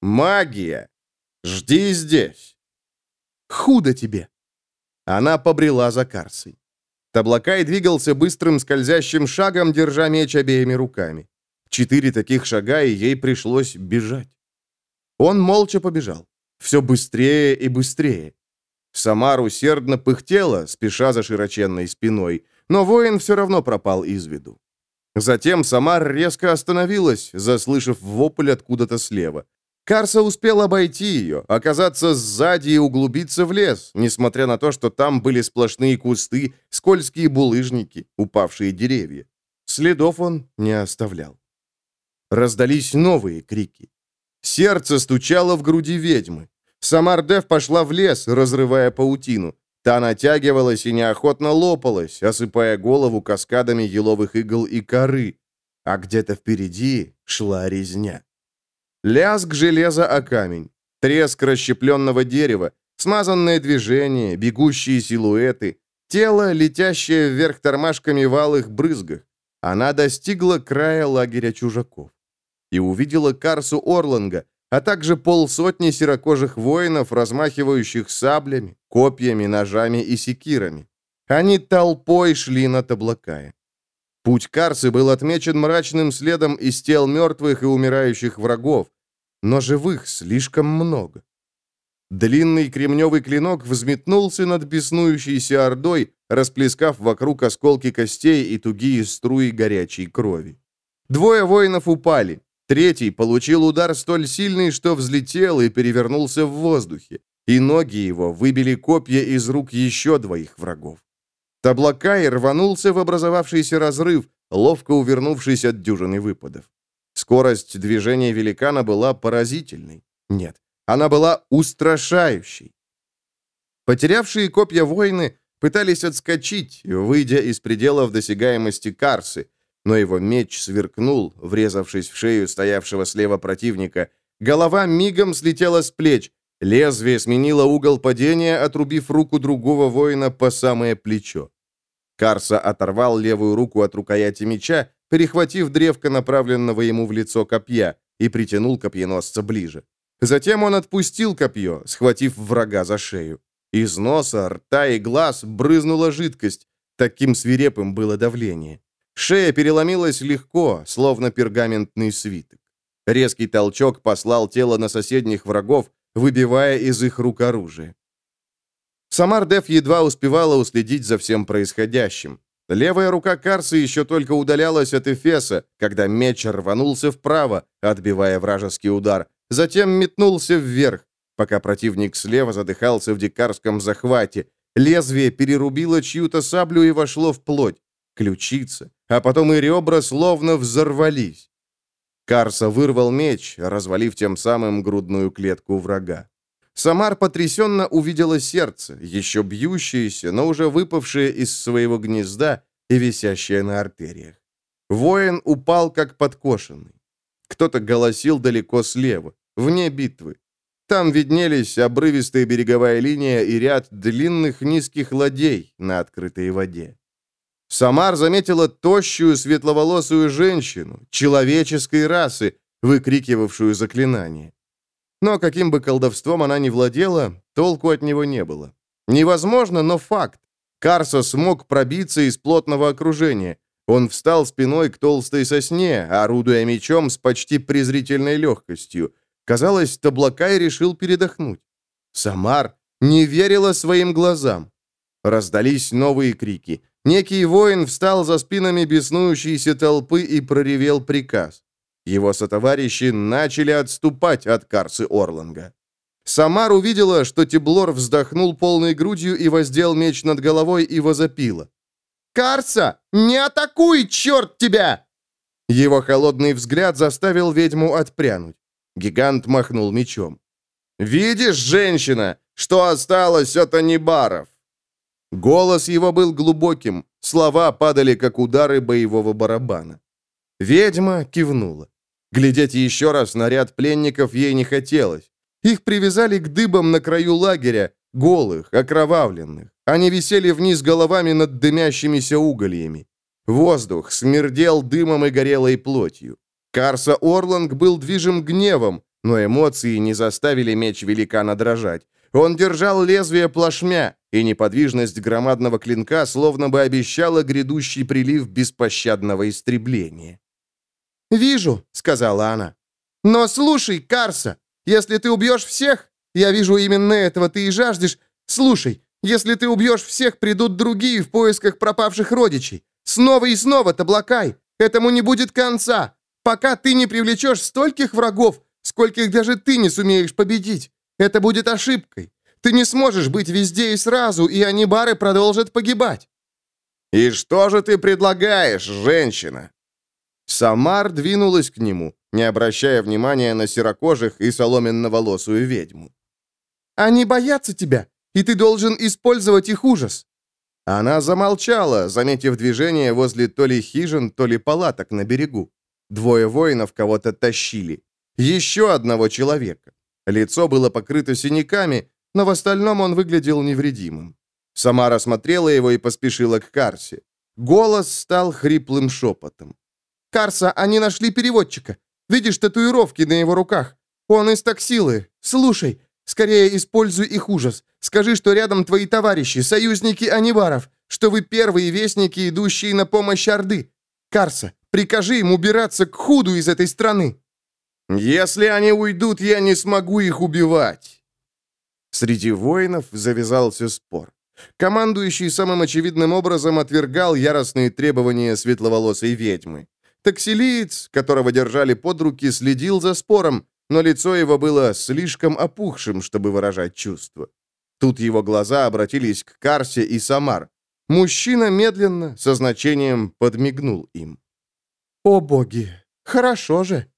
«Магия. Жди здесь». «Худо тебе». Она побрела за Карсой. Таблакай двигался быстрым скользящим шагом, держа меч обеими руками. Четыре таких шага, и ей пришлось бежать. Он молча побежал. Все быстрее и быстрее. Самар усердно пыхтела, спеша за широченной спиной, но воин все равно пропал из виду. Затем Самар резко остановилась, заслышав вопль откуда-то слева. Карса успел обойти ее, оказаться сзади и углубиться в лес, несмотря на то, что там были сплошные кусты, скользкие булыжники, упавшие деревья. Следов он не оставлял. Раздались новые крики. Сердце стучало в груди ведьмы. Самардев пошла в лес, разрывая паутину. Та натягивалась и неохотно лопалась, осыпая голову каскадами еловых игл и коры. А где-то впереди шла резня. Лязг железа о камень, треск расщепленного дерева, смазанное движение, бегущие силуэты, тело, летящее вверх тормашками в алых брызгах. Она достигла края лагеря чужаков и увидела Карсу Орланга, а также полсотни серокожих воинов, размахивающих саблями, копьями, ножами и секирами. Они толпой шли на Таблакая. Путь Карсы был отмечен мрачным следом из тел мертвых и умирающих врагов, но живых слишком много. Длинный кремневый клинок взметнулся над беснующейся ордой, расплескав вокруг осколки костей и тугие струи горячей крови. Двое воинов упали. Третий получил удар столь сильный, что взлетел и перевернулся в воздухе, и ноги его выбили копья из рук еще двоих врагов. Таблакай рванулся в образовавшийся разрыв, ловко увернувшись от дюжины выпадов. Скорость движения великана была поразительной. Нет, она была устрашающей. Потерявшие копья воины пытались отскочить, выйдя из пределов досягаемости Карсы, но его меч сверкнул, врезавшись в шею стоявшего слева противника. Голова мигом слетела с плеч, лезвие сменило угол падения, отрубив руку другого воина по самое плечо. Карса оторвал левую руку от рукояти меча перехватив древко направленного ему в лицо копья, и притянул копьеносца ближе. Затем он отпустил копье, схватив врага за шею. Из носа, рта и глаз брызнула жидкость. Таким свирепым было давление. Шея переломилась легко, словно пергаментный свиток. Резкий толчок послал тело на соседних врагов, выбивая из их рук оружие. Самардев едва успевала уследить за всем происходящим. Левая рука Карса еще только удалялась от Эфеса, когда меч рванулся вправо, отбивая вражеский удар, затем метнулся вверх, пока противник слева задыхался в дикарском захвате. Лезвие перерубило чью-то саблю и вошло в плоть, ключица, а потом и ребра словно взорвались. Карса вырвал меч, развалив тем самым грудную клетку врага. Самар потрясенно увидела сердце, еще бьющееся, но уже выпавшее из своего гнезда и висящее на артериях. Воин упал, как подкошенный. Кто-то голосил далеко слева, вне битвы. Там виднелись обрывистая береговая линия и ряд длинных низких ладей на открытой воде. Самар заметила тощую светловолосую женщину, человеческой расы, выкрикивавшую заклинание. Но каким бы колдовством она ни владела, толку от него не было. Невозможно, но факт. Карса смог пробиться из плотного окружения. Он встал спиной к толстой сосне, орудуя мечом с почти презрительной легкостью. Казалось, Таблакай решил передохнуть. Самар не верила своим глазам. Раздались новые крики. Некий воин встал за спинами беснующейся толпы и проревел приказ. Его сотоварищи начали отступать от Карсы Орланга. Самар увидела, что Теблор вздохнул полной грудью и воздел меч над головой и возопила. «Карса, не атакуй, черт тебя!» Его холодный взгляд заставил ведьму отпрянуть. Гигант махнул мечом. «Видишь, женщина, что осталось от анибаров?» Голос его был глубоким, слова падали, как удары боевого барабана. Ведьма кивнула. Глядеть еще раз на ряд пленников ей не хотелось. Их привязали к дыбам на краю лагеря, голых, окровавленных. Они висели вниз головами над дымящимися угольями. Воздух смердел дымом и горелой плотью. Карса Орланг был движим гневом, но эмоции не заставили меч великана дрожать. Он держал лезвие плашмя, и неподвижность громадного клинка словно бы обещала грядущий прилив беспощадного истребления. «Вижу», — сказала она. «Но слушай, Карса, если ты убьешь всех, я вижу именно этого ты и жаждешь, слушай, если ты убьешь всех, придут другие в поисках пропавших родичей. Снова и снова, Таблакай, этому не будет конца, пока ты не привлечешь стольких врагов, скольких даже ты не сумеешь победить. Это будет ошибкой. Ты не сможешь быть везде и сразу, и анибары продолжат погибать». «И что же ты предлагаешь, женщина?» Самар двинулась к нему, не обращая внимания на серокожих и соломенно-волосую ведьму. «Они боятся тебя, и ты должен использовать их ужас». Она замолчала, заметив движение возле то ли хижин, то ли палаток на берегу. Двое воинов кого-то тащили. Еще одного человека. Лицо было покрыто синяками, но в остальном он выглядел невредимым. Самара смотрела его и поспешила к Карсе. Голос стал хриплым шепотом. «Карса, они нашли переводчика. Видишь татуировки на его руках? Он из таксилы. Слушай, скорее используй их ужас. Скажи, что рядом твои товарищи, союзники Аниваров, что вы первые вестники, идущие на помощь Орды. Карса, прикажи им убираться к худу из этой страны». «Если они уйдут, я не смогу их убивать». Среди воинов завязался спор. Командующий самым очевидным образом отвергал яростные требования светловолосой ведьмы. Таксилиец, которого держали под руки, следил за спором, но лицо его было слишком опухшим, чтобы выражать чувства. Тут его глаза обратились к Карсе и Самар. Мужчина медленно, со значением, подмигнул им. «О боги! Хорошо же!»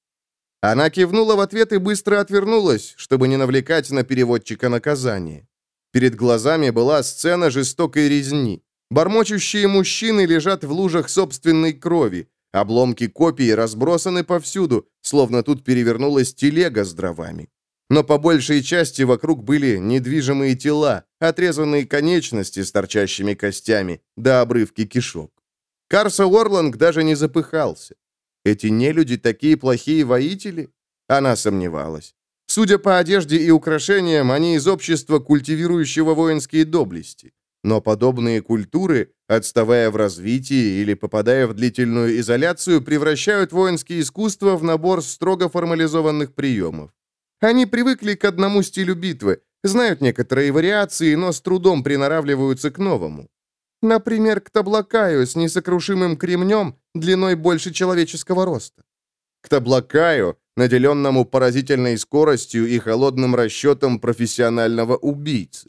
Она кивнула в ответ и быстро отвернулась, чтобы не навлекать на переводчика наказание. Перед глазами была сцена жестокой резни. Бормочущие мужчины лежат в лужах собственной крови. Обломки копий разбросаны повсюду, словно тут перевернулась телега с дровами. Но по большей части вокруг были недвижимые тела, отрезанные конечности с торчащими костями, да обрывки кишок. Карса Уорланг даже не запыхался. Эти нелюди такие плохие воители? Она сомневалась. Судя по одежде и украшениям, они из общества, культивирующего воинские доблести. Но подобные культуры, отставая в развитии или попадая в длительную изоляцию, превращают воинские искусства в набор строго формализованных приемов. Они привыкли к одному стилю битвы, знают некоторые вариации, но с трудом приноравливаются к новому. Например, к таблакаю с несокрушимым кремнем длиной больше человеческого роста. К таблакаю, наделенному поразительной скоростью и холодным расчетом профессионального убийцы.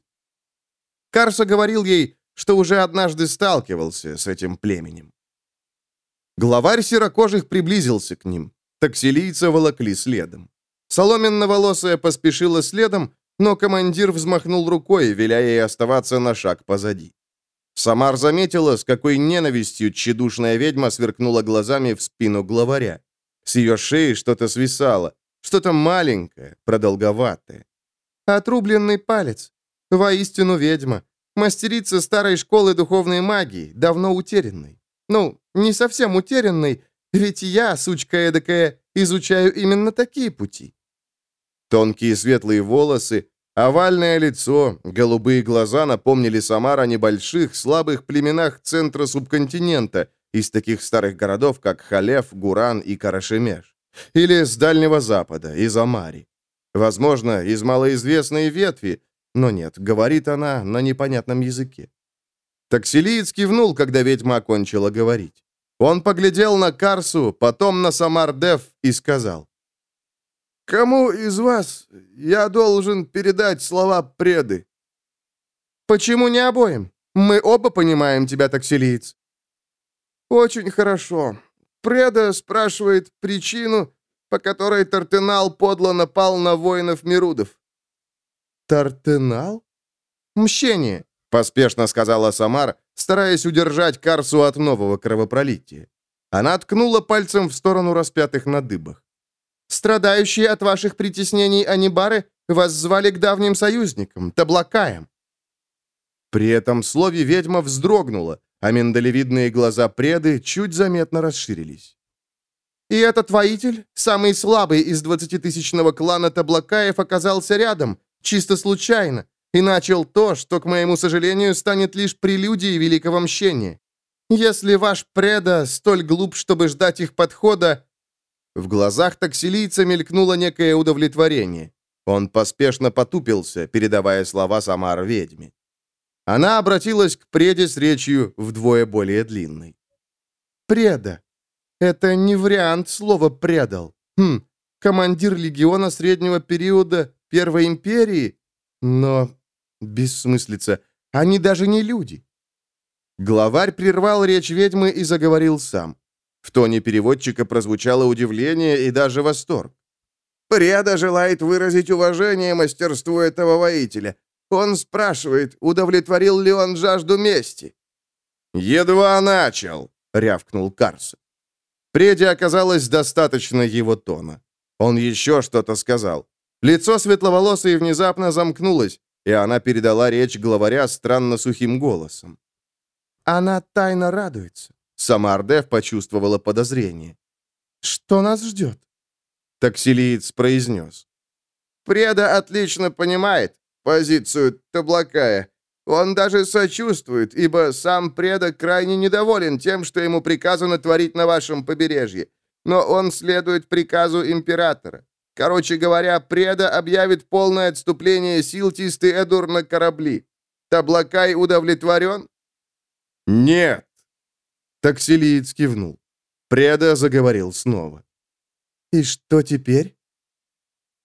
Карса говорил ей, что уже однажды сталкивался с этим племенем. Главарь серокожих приблизился к ним. Таксилийца волокли следом. Соломенно-волосая поспешила следом, но командир взмахнул рукой, веля ей оставаться на шаг позади. Самар заметила, с какой ненавистью тщедушная ведьма сверкнула глазами в спину главаря. С ее шеи что-то свисало, что-то маленькое, продолговатое. Отрубленный палец. Воистину ведьма. Мастерица старой школы духовной магии, давно утерянной. Ну, не совсем утерянной, ведь я, сучка эдакая, изучаю именно такие пути. Тонкие светлые волосы, овальное лицо, голубые глаза напомнили Самар о небольших, слабых племенах центра субконтинента, из таких старых городов, как Халев, Гуран и Карашемеш. Или с Дальнего Запада, из Амари. Возможно, из малоизвестной ветви, но нет, говорит она на непонятном языке. Таксилиец кивнул, когда ведьма окончила говорить. Он поглядел на Карсу, потом на Самардев и сказал. «Кому из вас я должен передать слова преды?» «Почему не обоим? Мы оба понимаем тебя, таксилиец». «Очень хорошо. Преда спрашивает причину, по которой Тартенал подло напал на воинов Мирудов». «Тартенал?» «Мщение», — поспешно сказала Самар, стараясь удержать Карсу от нового кровопролития. Она ткнула пальцем в сторону распятых на дыбах. «Страдающие от ваших притеснений Анибары вас звали к давним союзникам, Таблакаям». При этом слове ведьма вздрогнула, а миндалевидные глаза преды чуть заметно расширились. «И этот воитель, самый слабый из двадцатитысячного клана Таблакаев, оказался рядом, чисто случайно, и начал то, что, к моему сожалению, станет лишь прелюдией великого мщения. Если ваш преда столь глуп, чтобы ждать их подхода...» В глазах таксилийца мелькнуло некое удовлетворение. Он поспешно потупился, передавая слова Самар ведьме. Она обратилась к преде с речью вдвое более длинной. «Преда. Это не вариант слова «предал». Хм, командир легиона среднего периода Первой империи? Но Бессмыслица. Они даже не люди. Главарь прервал речь ведьмы и заговорил сам. В тоне переводчика прозвучало удивление и даже восторг. «Преда желает выразить уважение мастерству этого воителя. Он спрашивает, удовлетворил ли он жажду мести». «Едва начал», — рявкнул Карс. Преде оказалось достаточно его тона. Он еще что-то сказал. Лицо светловолосой внезапно замкнулось, и она передала речь главаря странно сухим голосом. «Она тайно радуется», — сама Ардев почувствовала подозрение. «Что нас ждет?» Таксилиец произнес. «Преда отлично понимает позицию Таблакая. Он даже сочувствует, ибо сам Преда крайне недоволен тем, что ему приказано творить на вашем побережье. Но он следует приказу императора. Короче говоря, преда объявит полное отступление сил Тисты Эдур на корабли. Таблакай удовлетворен?» «Нет!» Таксилиец кивнул. Преда заговорил снова. «И что теперь?»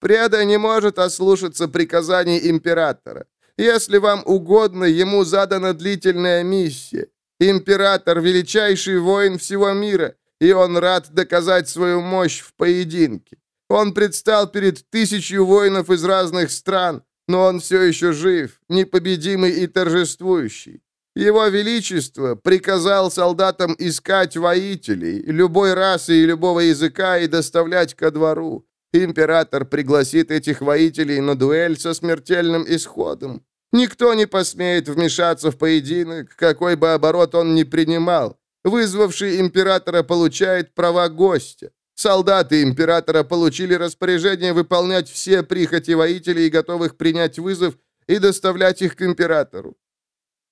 «Преда не может ослушаться приказаний императора. Если вам угодно, ему задана длительная миссия. Император — величайший воин всего мира, и он рад доказать свою мощь в поединке. Он предстал перед тысячью воинов из разных стран, но он все еще жив, непобедимый и торжествующий. Его Величество приказал солдатам искать воителей, любой расы и любого языка и доставлять ко двору. Император пригласит этих воителей на дуэль со смертельным исходом. Никто не посмеет вмешаться в поединок, какой бы оборот он ни принимал. Вызвавший императора получает права гостя. Солдаты императора получили распоряжение выполнять все прихоти воителей, готовых принять вызов, и доставлять их к императору.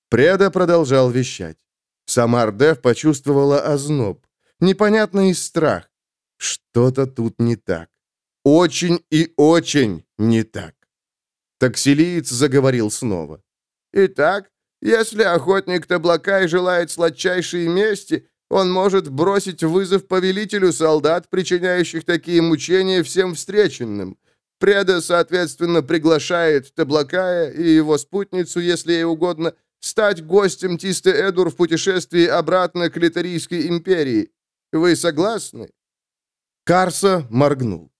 Преда продолжал вещать. Сама Ардев почувствовала озноб. Непонятный страх. Что-то тут не так. Очень и очень не так. Таксилиец заговорил снова. «Итак, если охотник Таблакай желает сладчайшей мести, он может бросить вызов повелителю солдат, причиняющих такие мучения всем встреченным. Преда, соответственно, приглашает Таблакая и его спутницу, если ей угодно, стать гостем Тисты Эдур в путешествии обратно к Литарийской империи. Вы согласны?» Карса моргнул.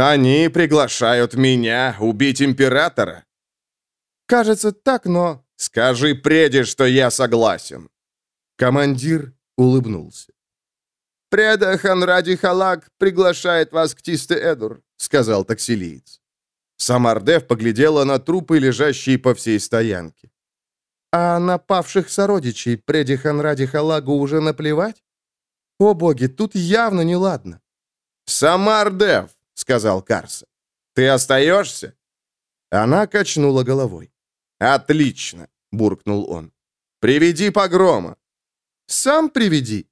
Они приглашают меня убить императора. Кажется так, но... Скажи преде, что я согласен. Командир улыбнулся. «Преда Ханради Халак приглашает вас к Тисте Эдур», — сказал таксилиец. Самардев поглядела на трупы, лежащие по всей стоянке. «А на павших сородичей Преде Ханради Халагу уже наплевать? О боги, тут явно неладно». «Самардев», — сказал Карса, — «ты остаешься?» Она качнула головой. «Отлично», — буркнул он. «Приведи погрома». «Сам приведи»,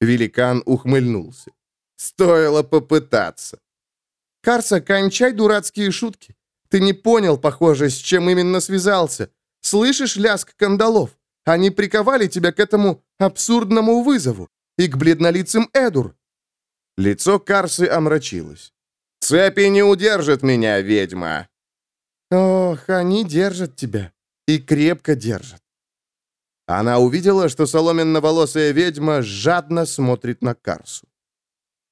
Великан ухмыльнулся. Стоило попытаться. «Карса, кончай дурацкие шутки. Ты не понял, похоже, с чем именно связался. Слышишь ляск кандалов? Они приковали тебя к этому абсурдному вызову и к бледнолицым Эдур». Лицо Карсы омрачилось. «Цепи не удержат меня, ведьма!» «Ох, они держат тебя. И крепко держат. Она увидела, что соломенно-волосая ведьма жадно смотрит на Карсу.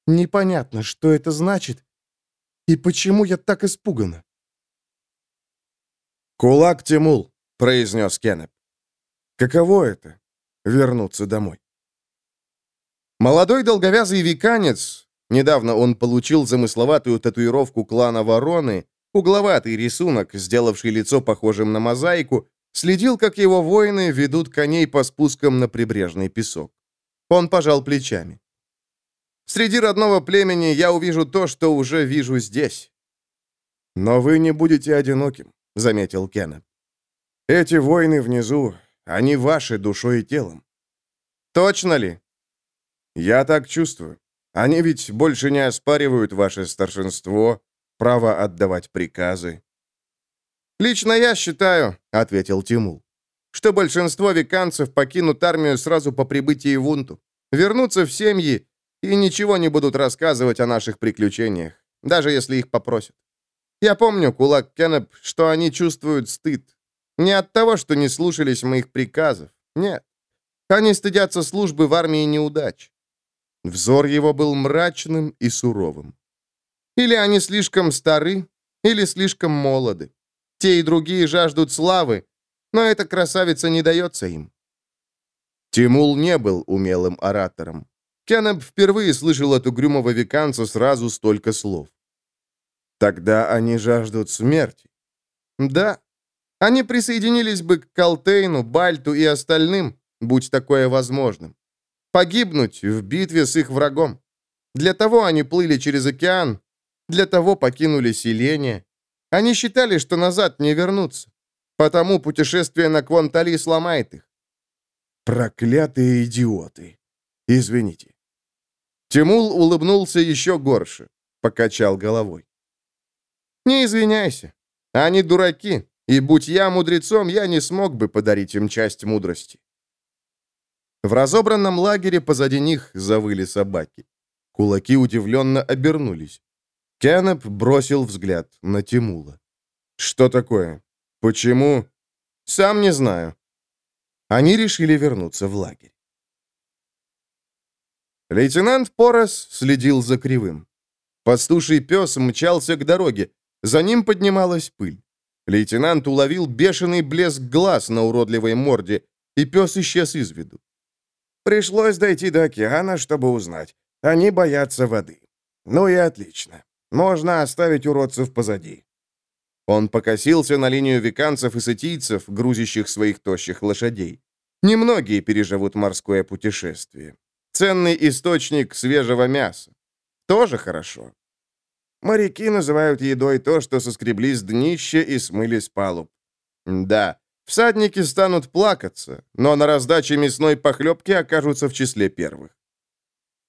«Непонятно, что это значит и почему я так испугана». «Кулак Тимул», — произнес Кеннеп. «Каково это — вернуться домой?» Молодой долговязый виканец, недавно он получил замысловатую татуировку клана Вороны, угловатый рисунок, сделавший лицо похожим на мозаику, Следил, как его воины ведут коней по спускам на прибрежный песок. Он пожал плечами. «Среди родного племени я увижу то, что уже вижу здесь». «Но вы не будете одиноким», — заметил Кеннет. «Эти воины внизу, они ваши душой и телом». «Точно ли?» «Я так чувствую. Они ведь больше не оспаривают ваше старшинство, право отдавать приказы. «Лично я считаю», — ответил Тимул, «что большинство веканцев покинут армию сразу по прибытии в Унту, вернутся в семьи и ничего не будут рассказывать о наших приключениях, даже если их попросят. Я помню, кулак Кеннеп, что они чувствуют стыд. Не от того, что не слушались моих приказов. Нет. Они стыдятся службы в армии неудач. Взор его был мрачным и суровым. Или они слишком стары, или слишком молоды. Те и другие жаждут славы, но эта красавица не дается им. Тимул не был умелым оратором. Кеннеп впервые слышал от угрюмого веканца сразу столько слов. Тогда они жаждут смерти. Да. Они присоединились бы к Калтейну, Бальту и остальным, будь такое возможным. Погибнуть в битве с их врагом. Для того они плыли через океан, для того покинули селение, они считали, что назад не вернутся. Потому путешествие на Квантали сломает их. Проклятые идиоты. Извините. Тимул улыбнулся еще горше, покачал головой. Не извиняйся. Они дураки, и будь я мудрецом, я не смог бы подарить им часть мудрости. В разобранном лагере позади них завыли собаки. Кулаки удивленно обернулись. Кеннеп бросил взгляд на Тимула. «Что такое? Почему?» «Сам не знаю». Они решили вернуться в лагерь. Лейтенант Порос следил за Кривым. Пастуший пес мчался к дороге. За ним поднималась пыль. Лейтенант уловил бешеный блеск глаз на уродливой морде, и пес исчез из виду. «Пришлось дойти до океана, чтобы узнать. Они боятся воды. Ну и отлично. Можно оставить уродцев позади». Он покосился на линию веканцев и сытийцев, грузящих своих тощих лошадей. Немногие переживут морское путешествие. Ценный источник свежего мяса. Тоже хорошо. Моряки называют едой то, что соскребли с днища и смыли с палуб. Да, всадники станут плакаться, но на раздаче мясной похлебки окажутся в числе первых.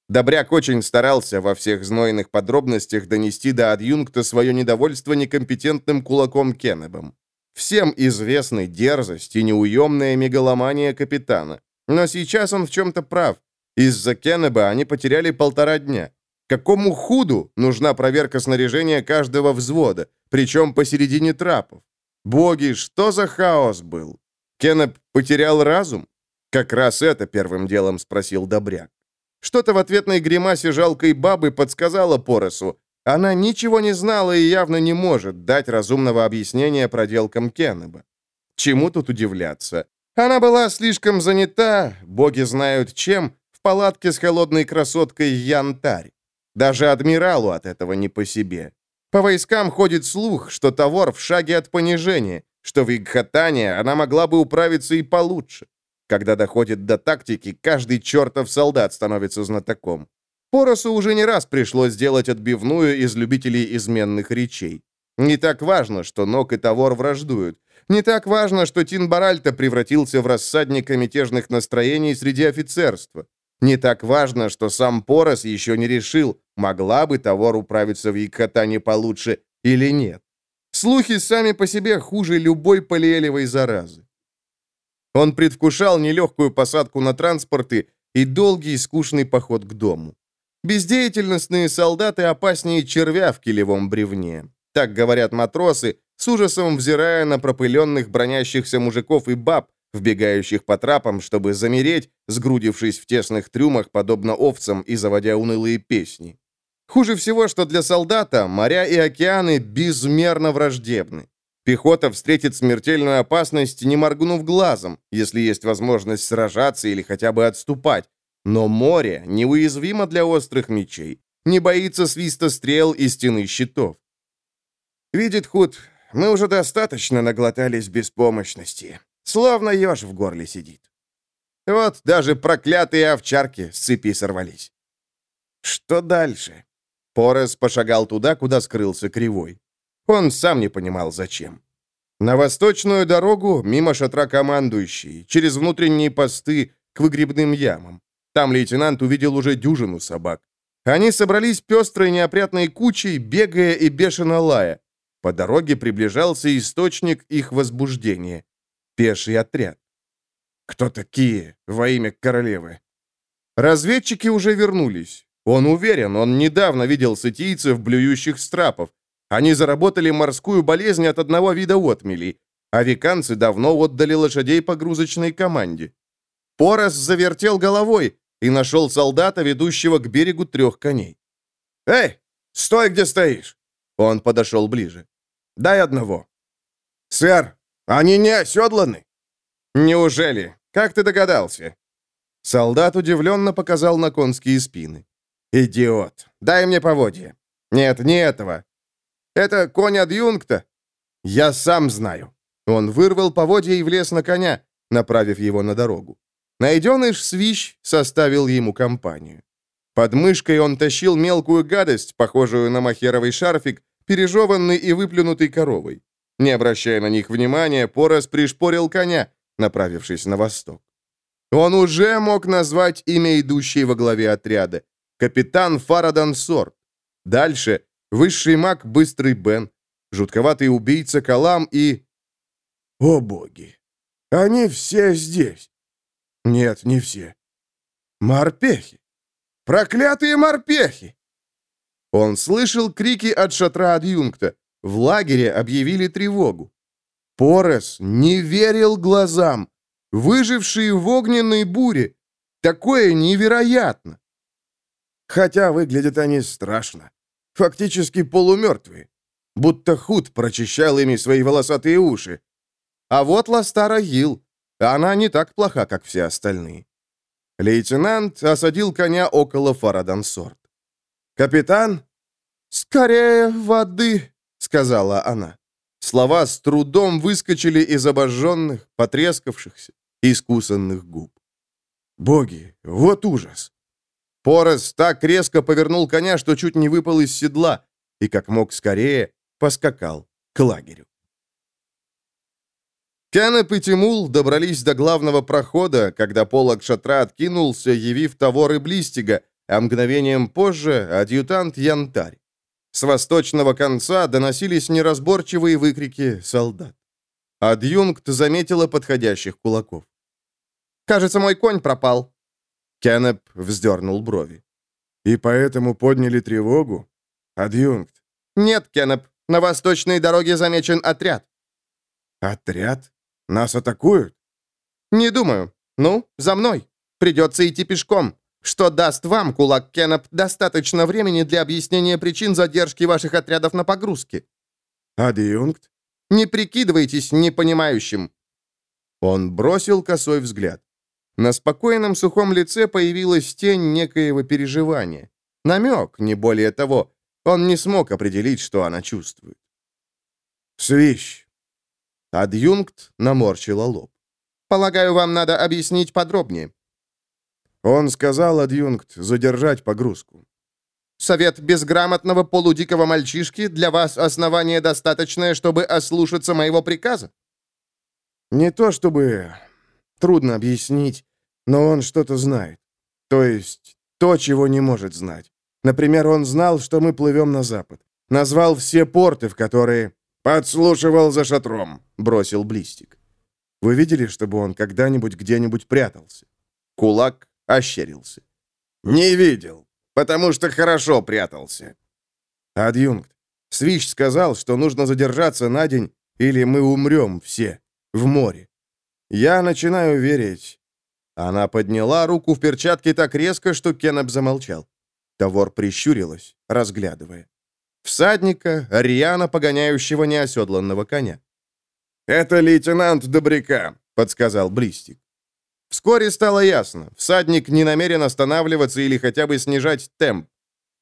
Добряк очень старался во всех знойных подробностях донести до адъюнкта свое недовольство некомпетентным кулаком Кеннебом. Всем известны дерзость и неуемная мегаломания капитана. Но сейчас он в чем-то прав. Из-за Кеннеба они потеряли полтора дня. Какому худу нужна проверка снаряжения каждого взвода, причем посередине трапов? Боги, что за хаос был? Кеннеб потерял разум? Как раз это первым делом спросил Добряк. Что-то в ответной гримасе жалкой бабы подсказало Поросу. Она ничего не знала и явно не может дать разумного объяснения проделкам Кеннеба. Чему тут удивляться? Она была слишком занята, боги знают чем, в палатке с холодной красоткой Янтарь. Даже адмиралу от этого не по себе. По войскам ходит слух, что Тавор в шаге от понижения, что в Игхатане она могла бы управиться и получше. Когда доходит до тактики, каждый чертов солдат становится знатоком. Поросу уже не раз пришлось сделать отбивную из любителей изменных речей. Не так важно, что Нок и Тавор враждуют. Не так важно, что Тин Баральта превратился в рассадника мятежных настроений среди офицерства. Не так важно, что сам Порос еще не решил, могла бы Тавор управиться в Якатане получше или нет. Слухи сами по себе хуже любой полиэлевой заразы. Он предвкушал нелегкую посадку на транспорты и долгий скучный поход к дому. Бездеятельностные солдаты опаснее червя в килевом бревне. Так говорят матросы, с ужасом взирая на пропыленных бронящихся мужиков и баб, вбегающих по трапам, чтобы замереть, сгрудившись в тесных трюмах, подобно овцам и заводя унылые песни. Хуже всего, что для солдата моря и океаны безмерно враждебны. Пехота встретит смертельную опасность, не моргнув глазом, если есть возможность сражаться или хотя бы отступать, но море неуязвимо для острых мечей, не боится свиста стрел и стены щитов. Видит Худ, мы уже достаточно наглотались беспомощности. Словно еж в горле сидит. Вот даже проклятые овчарки с цепи сорвались. Что дальше? Порес пошагал туда, куда скрылся Кривой. Он сам не понимал, зачем. На восточную дорогу, мимо шатра командующей, через внутренние посты, к выгребным ямам. Там лейтенант увидел уже дюжину собак. Они собрались пестрой неопрятной кучей, бегая и бешено лая. По дороге приближался источник их возбуждения. Пеший отряд. Кто такие во имя королевы? Разведчики уже вернулись. Он уверен, он недавно видел сытийцев, блюющих страпов. Они заработали морскую болезнь от одного вида отмелей. А виканцы давно отдали лошадей погрузочной команде. Порос завертел головой и нашел солдата, ведущего к берегу трех коней. «Эй, стой, где стоишь!» Он подошел ближе. «Дай одного». «Сэр, они не оседланы». «Неужели? Как ты догадался?» Солдат удивленно показал на конские спины. «Идиот! Дай мне поводья!» «Нет, не этого. Это конь адъюнкта». «Я сам знаю». Он вырвал поводья и влез на коня, направив его на дорогу. Найденыш Свищ составил ему компанию. Под мышкой он тащил мелкую гадость, похожую на махеровый шарфик, пережеванный и выплюнутый коровой. Не обращая на них внимания, Порос пришпорил коня, направившись на восток. Он уже мог назвать имя идущей во главе отряда. Капитан Фарадан Сорт. Дальше — высший маг Быстрый Бен, жутковатый убийца Калам и... О боги! Они все здесь! Нет, не все. Морпехи. Проклятые морпехи! Он слышал крики от шатра адъюнкта. В лагере объявили тревогу. Порос не верил глазам. Выжившие в огненной буре. Такое невероятно. Хотя выглядят они страшно. Фактически полумертвые. Будто худ прочищал ими свои волосатые уши. А вот Ластара Гил. Она не так плоха, как все остальные. Лейтенант осадил коня около Фарадансорт. «Капитан?» «Скорее воды!» — сказала она. Слова с трудом выскочили из обожженных, потрескавшихся, искусанных губ. «Боги, вот ужас!» Порос так резко повернул коня, что чуть не выпал из седла, и как мог скорее поскакал к лагерю. Кеннеп и Тимул добрались до главного прохода, когда полок шатра откинулся, явив товары Блистига, а мгновением позже — адъютант Янтарь. С восточного конца доносились неразборчивые выкрики солдат. Адъюнкт заметила подходящих кулаков. «Кажется, мой конь пропал». Кеннеп вздернул брови. «И поэтому подняли тревогу? Адъюнкт?» «Нет, Кеннеп, на восточной дороге замечен отряд». «Отряд?» Нас атакуют?» «Не думаю. Ну, за мной. Придется идти пешком. Что даст вам, кулак Кеннеп, достаточно времени для объяснения причин задержки ваших отрядов на погрузке. Адъюнкт? Не прикидывайтесь непонимающим. Он бросил косой взгляд. На спокойном сухом лице появилась тень некоего переживания. Намек, не более того. Он не смог определить, что она чувствует. «Свищ!» Адъюнкт наморщила лоб. «Полагаю, вам надо объяснить подробнее». Он сказал, адъюнкт, задержать погрузку. «Совет безграмотного полудикого мальчишки для вас основание достаточное, чтобы ослушаться моего приказа?» «Не то чтобы... Трудно объяснить, но он что-то знает. То есть то, чего не может знать. Например, он знал, что мы плывем на запад. Назвал все порты, в которые... «Подслушивал за шатром», — бросил Блистик. «Вы видели, чтобы он когда-нибудь где-нибудь прятался?» Кулак ощерился. «Не видел, потому что хорошо прятался». «Адъюнкт, Свищ сказал, что нужно задержаться на день, или мы умрем все, в море. Я начинаю верить». Она подняла руку в перчатке так резко, что Кеннеп замолчал. Тавор прищурилась, разглядывая. Всадника, рьяно погоняющего неоседланного коня. «Это лейтенант Добряка», — подсказал Блистик. Вскоре стало ясно, всадник не намерен останавливаться или хотя бы снижать темп.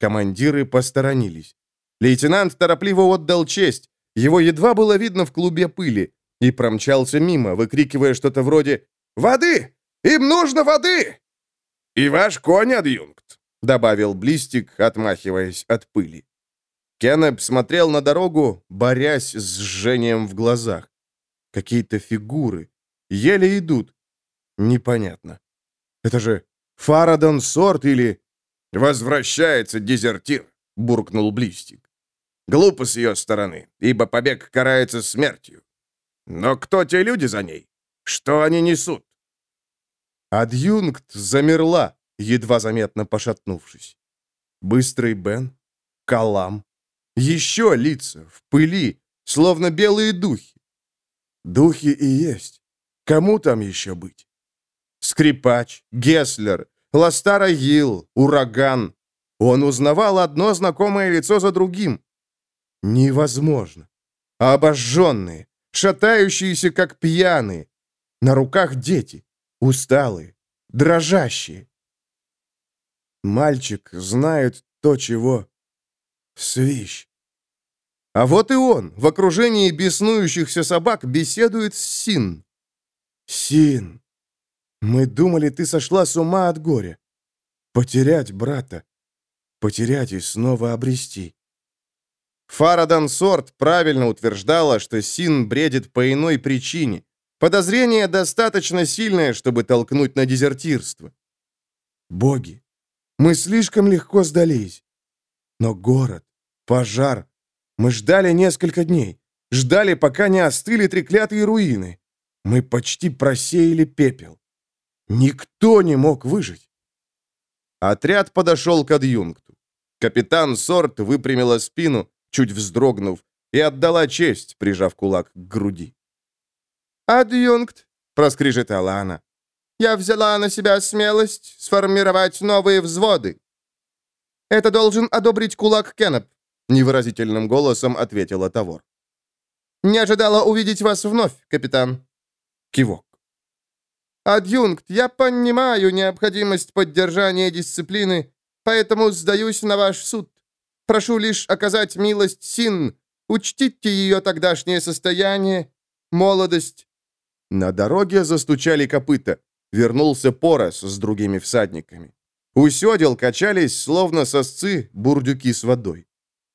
Командиры посторонились. Лейтенант торопливо отдал честь. Его едва было видно в клубе пыли. И промчался мимо, выкрикивая что-то вроде «Воды! Им нужно воды!» «И ваш конь, адъюнкт», — добавил Блистик, отмахиваясь от пыли. Кеннеп смотрел на дорогу, борясь с жжением в глазах. Какие-то фигуры. Еле идут. Непонятно. Это же Фарадон Сорт или... «Возвращается дезертир», — буркнул Блистик. «Глупо с ее стороны, ибо побег карается смертью. Но кто те люди за ней? Что они несут?» Адъюнкт замерла, едва заметно пошатнувшись. Быстрый Бен, Калам, еще лица, в пыли, словно белые духи. Духи и есть. Кому там еще быть? Скрипач, Геслер, Ластара Гил, Ураган. Он узнавал одно знакомое лицо за другим. Невозможно. Обожженные, шатающиеся, как пьяные. На руках дети, усталые, дрожащие. Мальчик знает то, чего... Свищ. А вот и он, в окружении беснующихся собак, беседует с Син. Син. Мы думали, ты сошла с ума от горя. Потерять брата. Потерять и снова обрести. Фарадан Сорт правильно утверждала, что Син бредит по иной причине. Подозрение достаточно сильное, чтобы толкнуть на дезертирство. Боги, мы слишком легко сдались. Но город, пожар, мы ждали несколько дней. Ждали, пока не остыли треклятые руины. Мы почти просеяли пепел. Никто не мог выжить. Отряд подошел к адъюнкту. Капитан Сорт выпрямила спину, чуть вздрогнув, и отдала честь, прижав кулак к груди. «Адъюнкт», — проскрежетала она, — «я взяла на себя смелость сформировать новые взводы». «Это должен одобрить кулак Кеннеп», — невыразительным голосом ответила Тавор. «Не ожидала увидеть вас вновь, капитан». Кивок. «Адъюнкт, я понимаю необходимость поддержания дисциплины, поэтому сдаюсь на ваш суд. Прошу лишь оказать милость Син, учтите ее тогдашнее состояние, молодость». На дороге застучали копыта. Вернулся Порос с другими всадниками. У седел качались, словно сосцы, бурдюки с водой.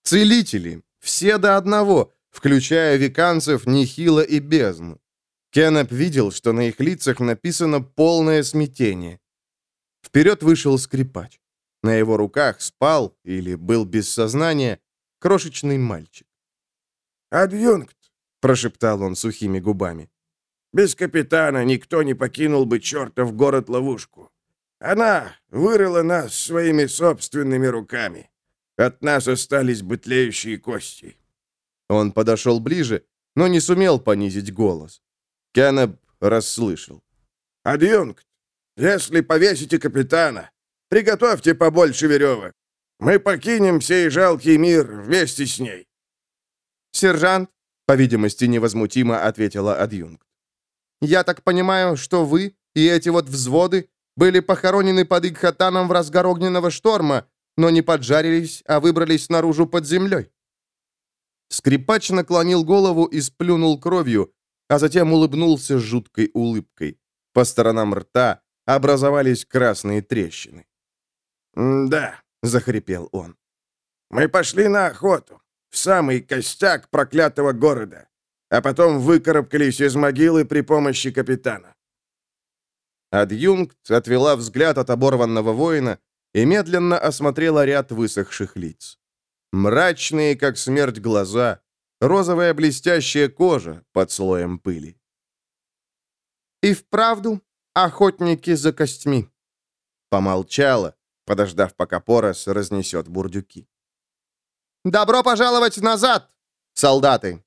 Целители, все до одного, включая веканцев Нихила и Бездну. Кеннеп видел, что на их лицах написано полное смятение. Вперед вышел скрипач. На его руках спал, или был без сознания, крошечный мальчик. «Адъюнкт», — прошептал он сухими губами. «Без капитана никто не покинул бы чертов город-ловушку. Она вырыла нас своими собственными руками. От нас остались бы тлеющие кости». Он подошел ближе, но не сумел понизить голос. Кеннеп расслышал. «Адъюнкт, если повесите капитана, Приготовьте побольше веревок. Мы покинем сей жалкий мир вместе с ней». «Сержант», — по видимости невозмутимо ответила адъюнкт. «Я так понимаю, что вы и эти вот взводы были похоронены под Игхатаном в разгар огненного шторма, но не поджарились, а выбрались наружу под землей». Скрипач наклонил голову и сплюнул кровью, а затем улыбнулся жуткой улыбкой. По сторонам рта образовались красные трещины. «Да», — захрипел он. «Мы пошли на охоту, в самый костяк проклятого города, а потом выкарабкались из могилы при помощи капитана». Адъюнкт отвела взгляд от оборванного воина и медленно осмотрела ряд высохших лиц. Мрачные, как смерть, глаза, розовая блестящая кожа под слоем пыли. «И вправду охотники за костьми», — помолчала, подождав, пока Порос разнесет бурдюки. «Добро пожаловать назад, солдаты!»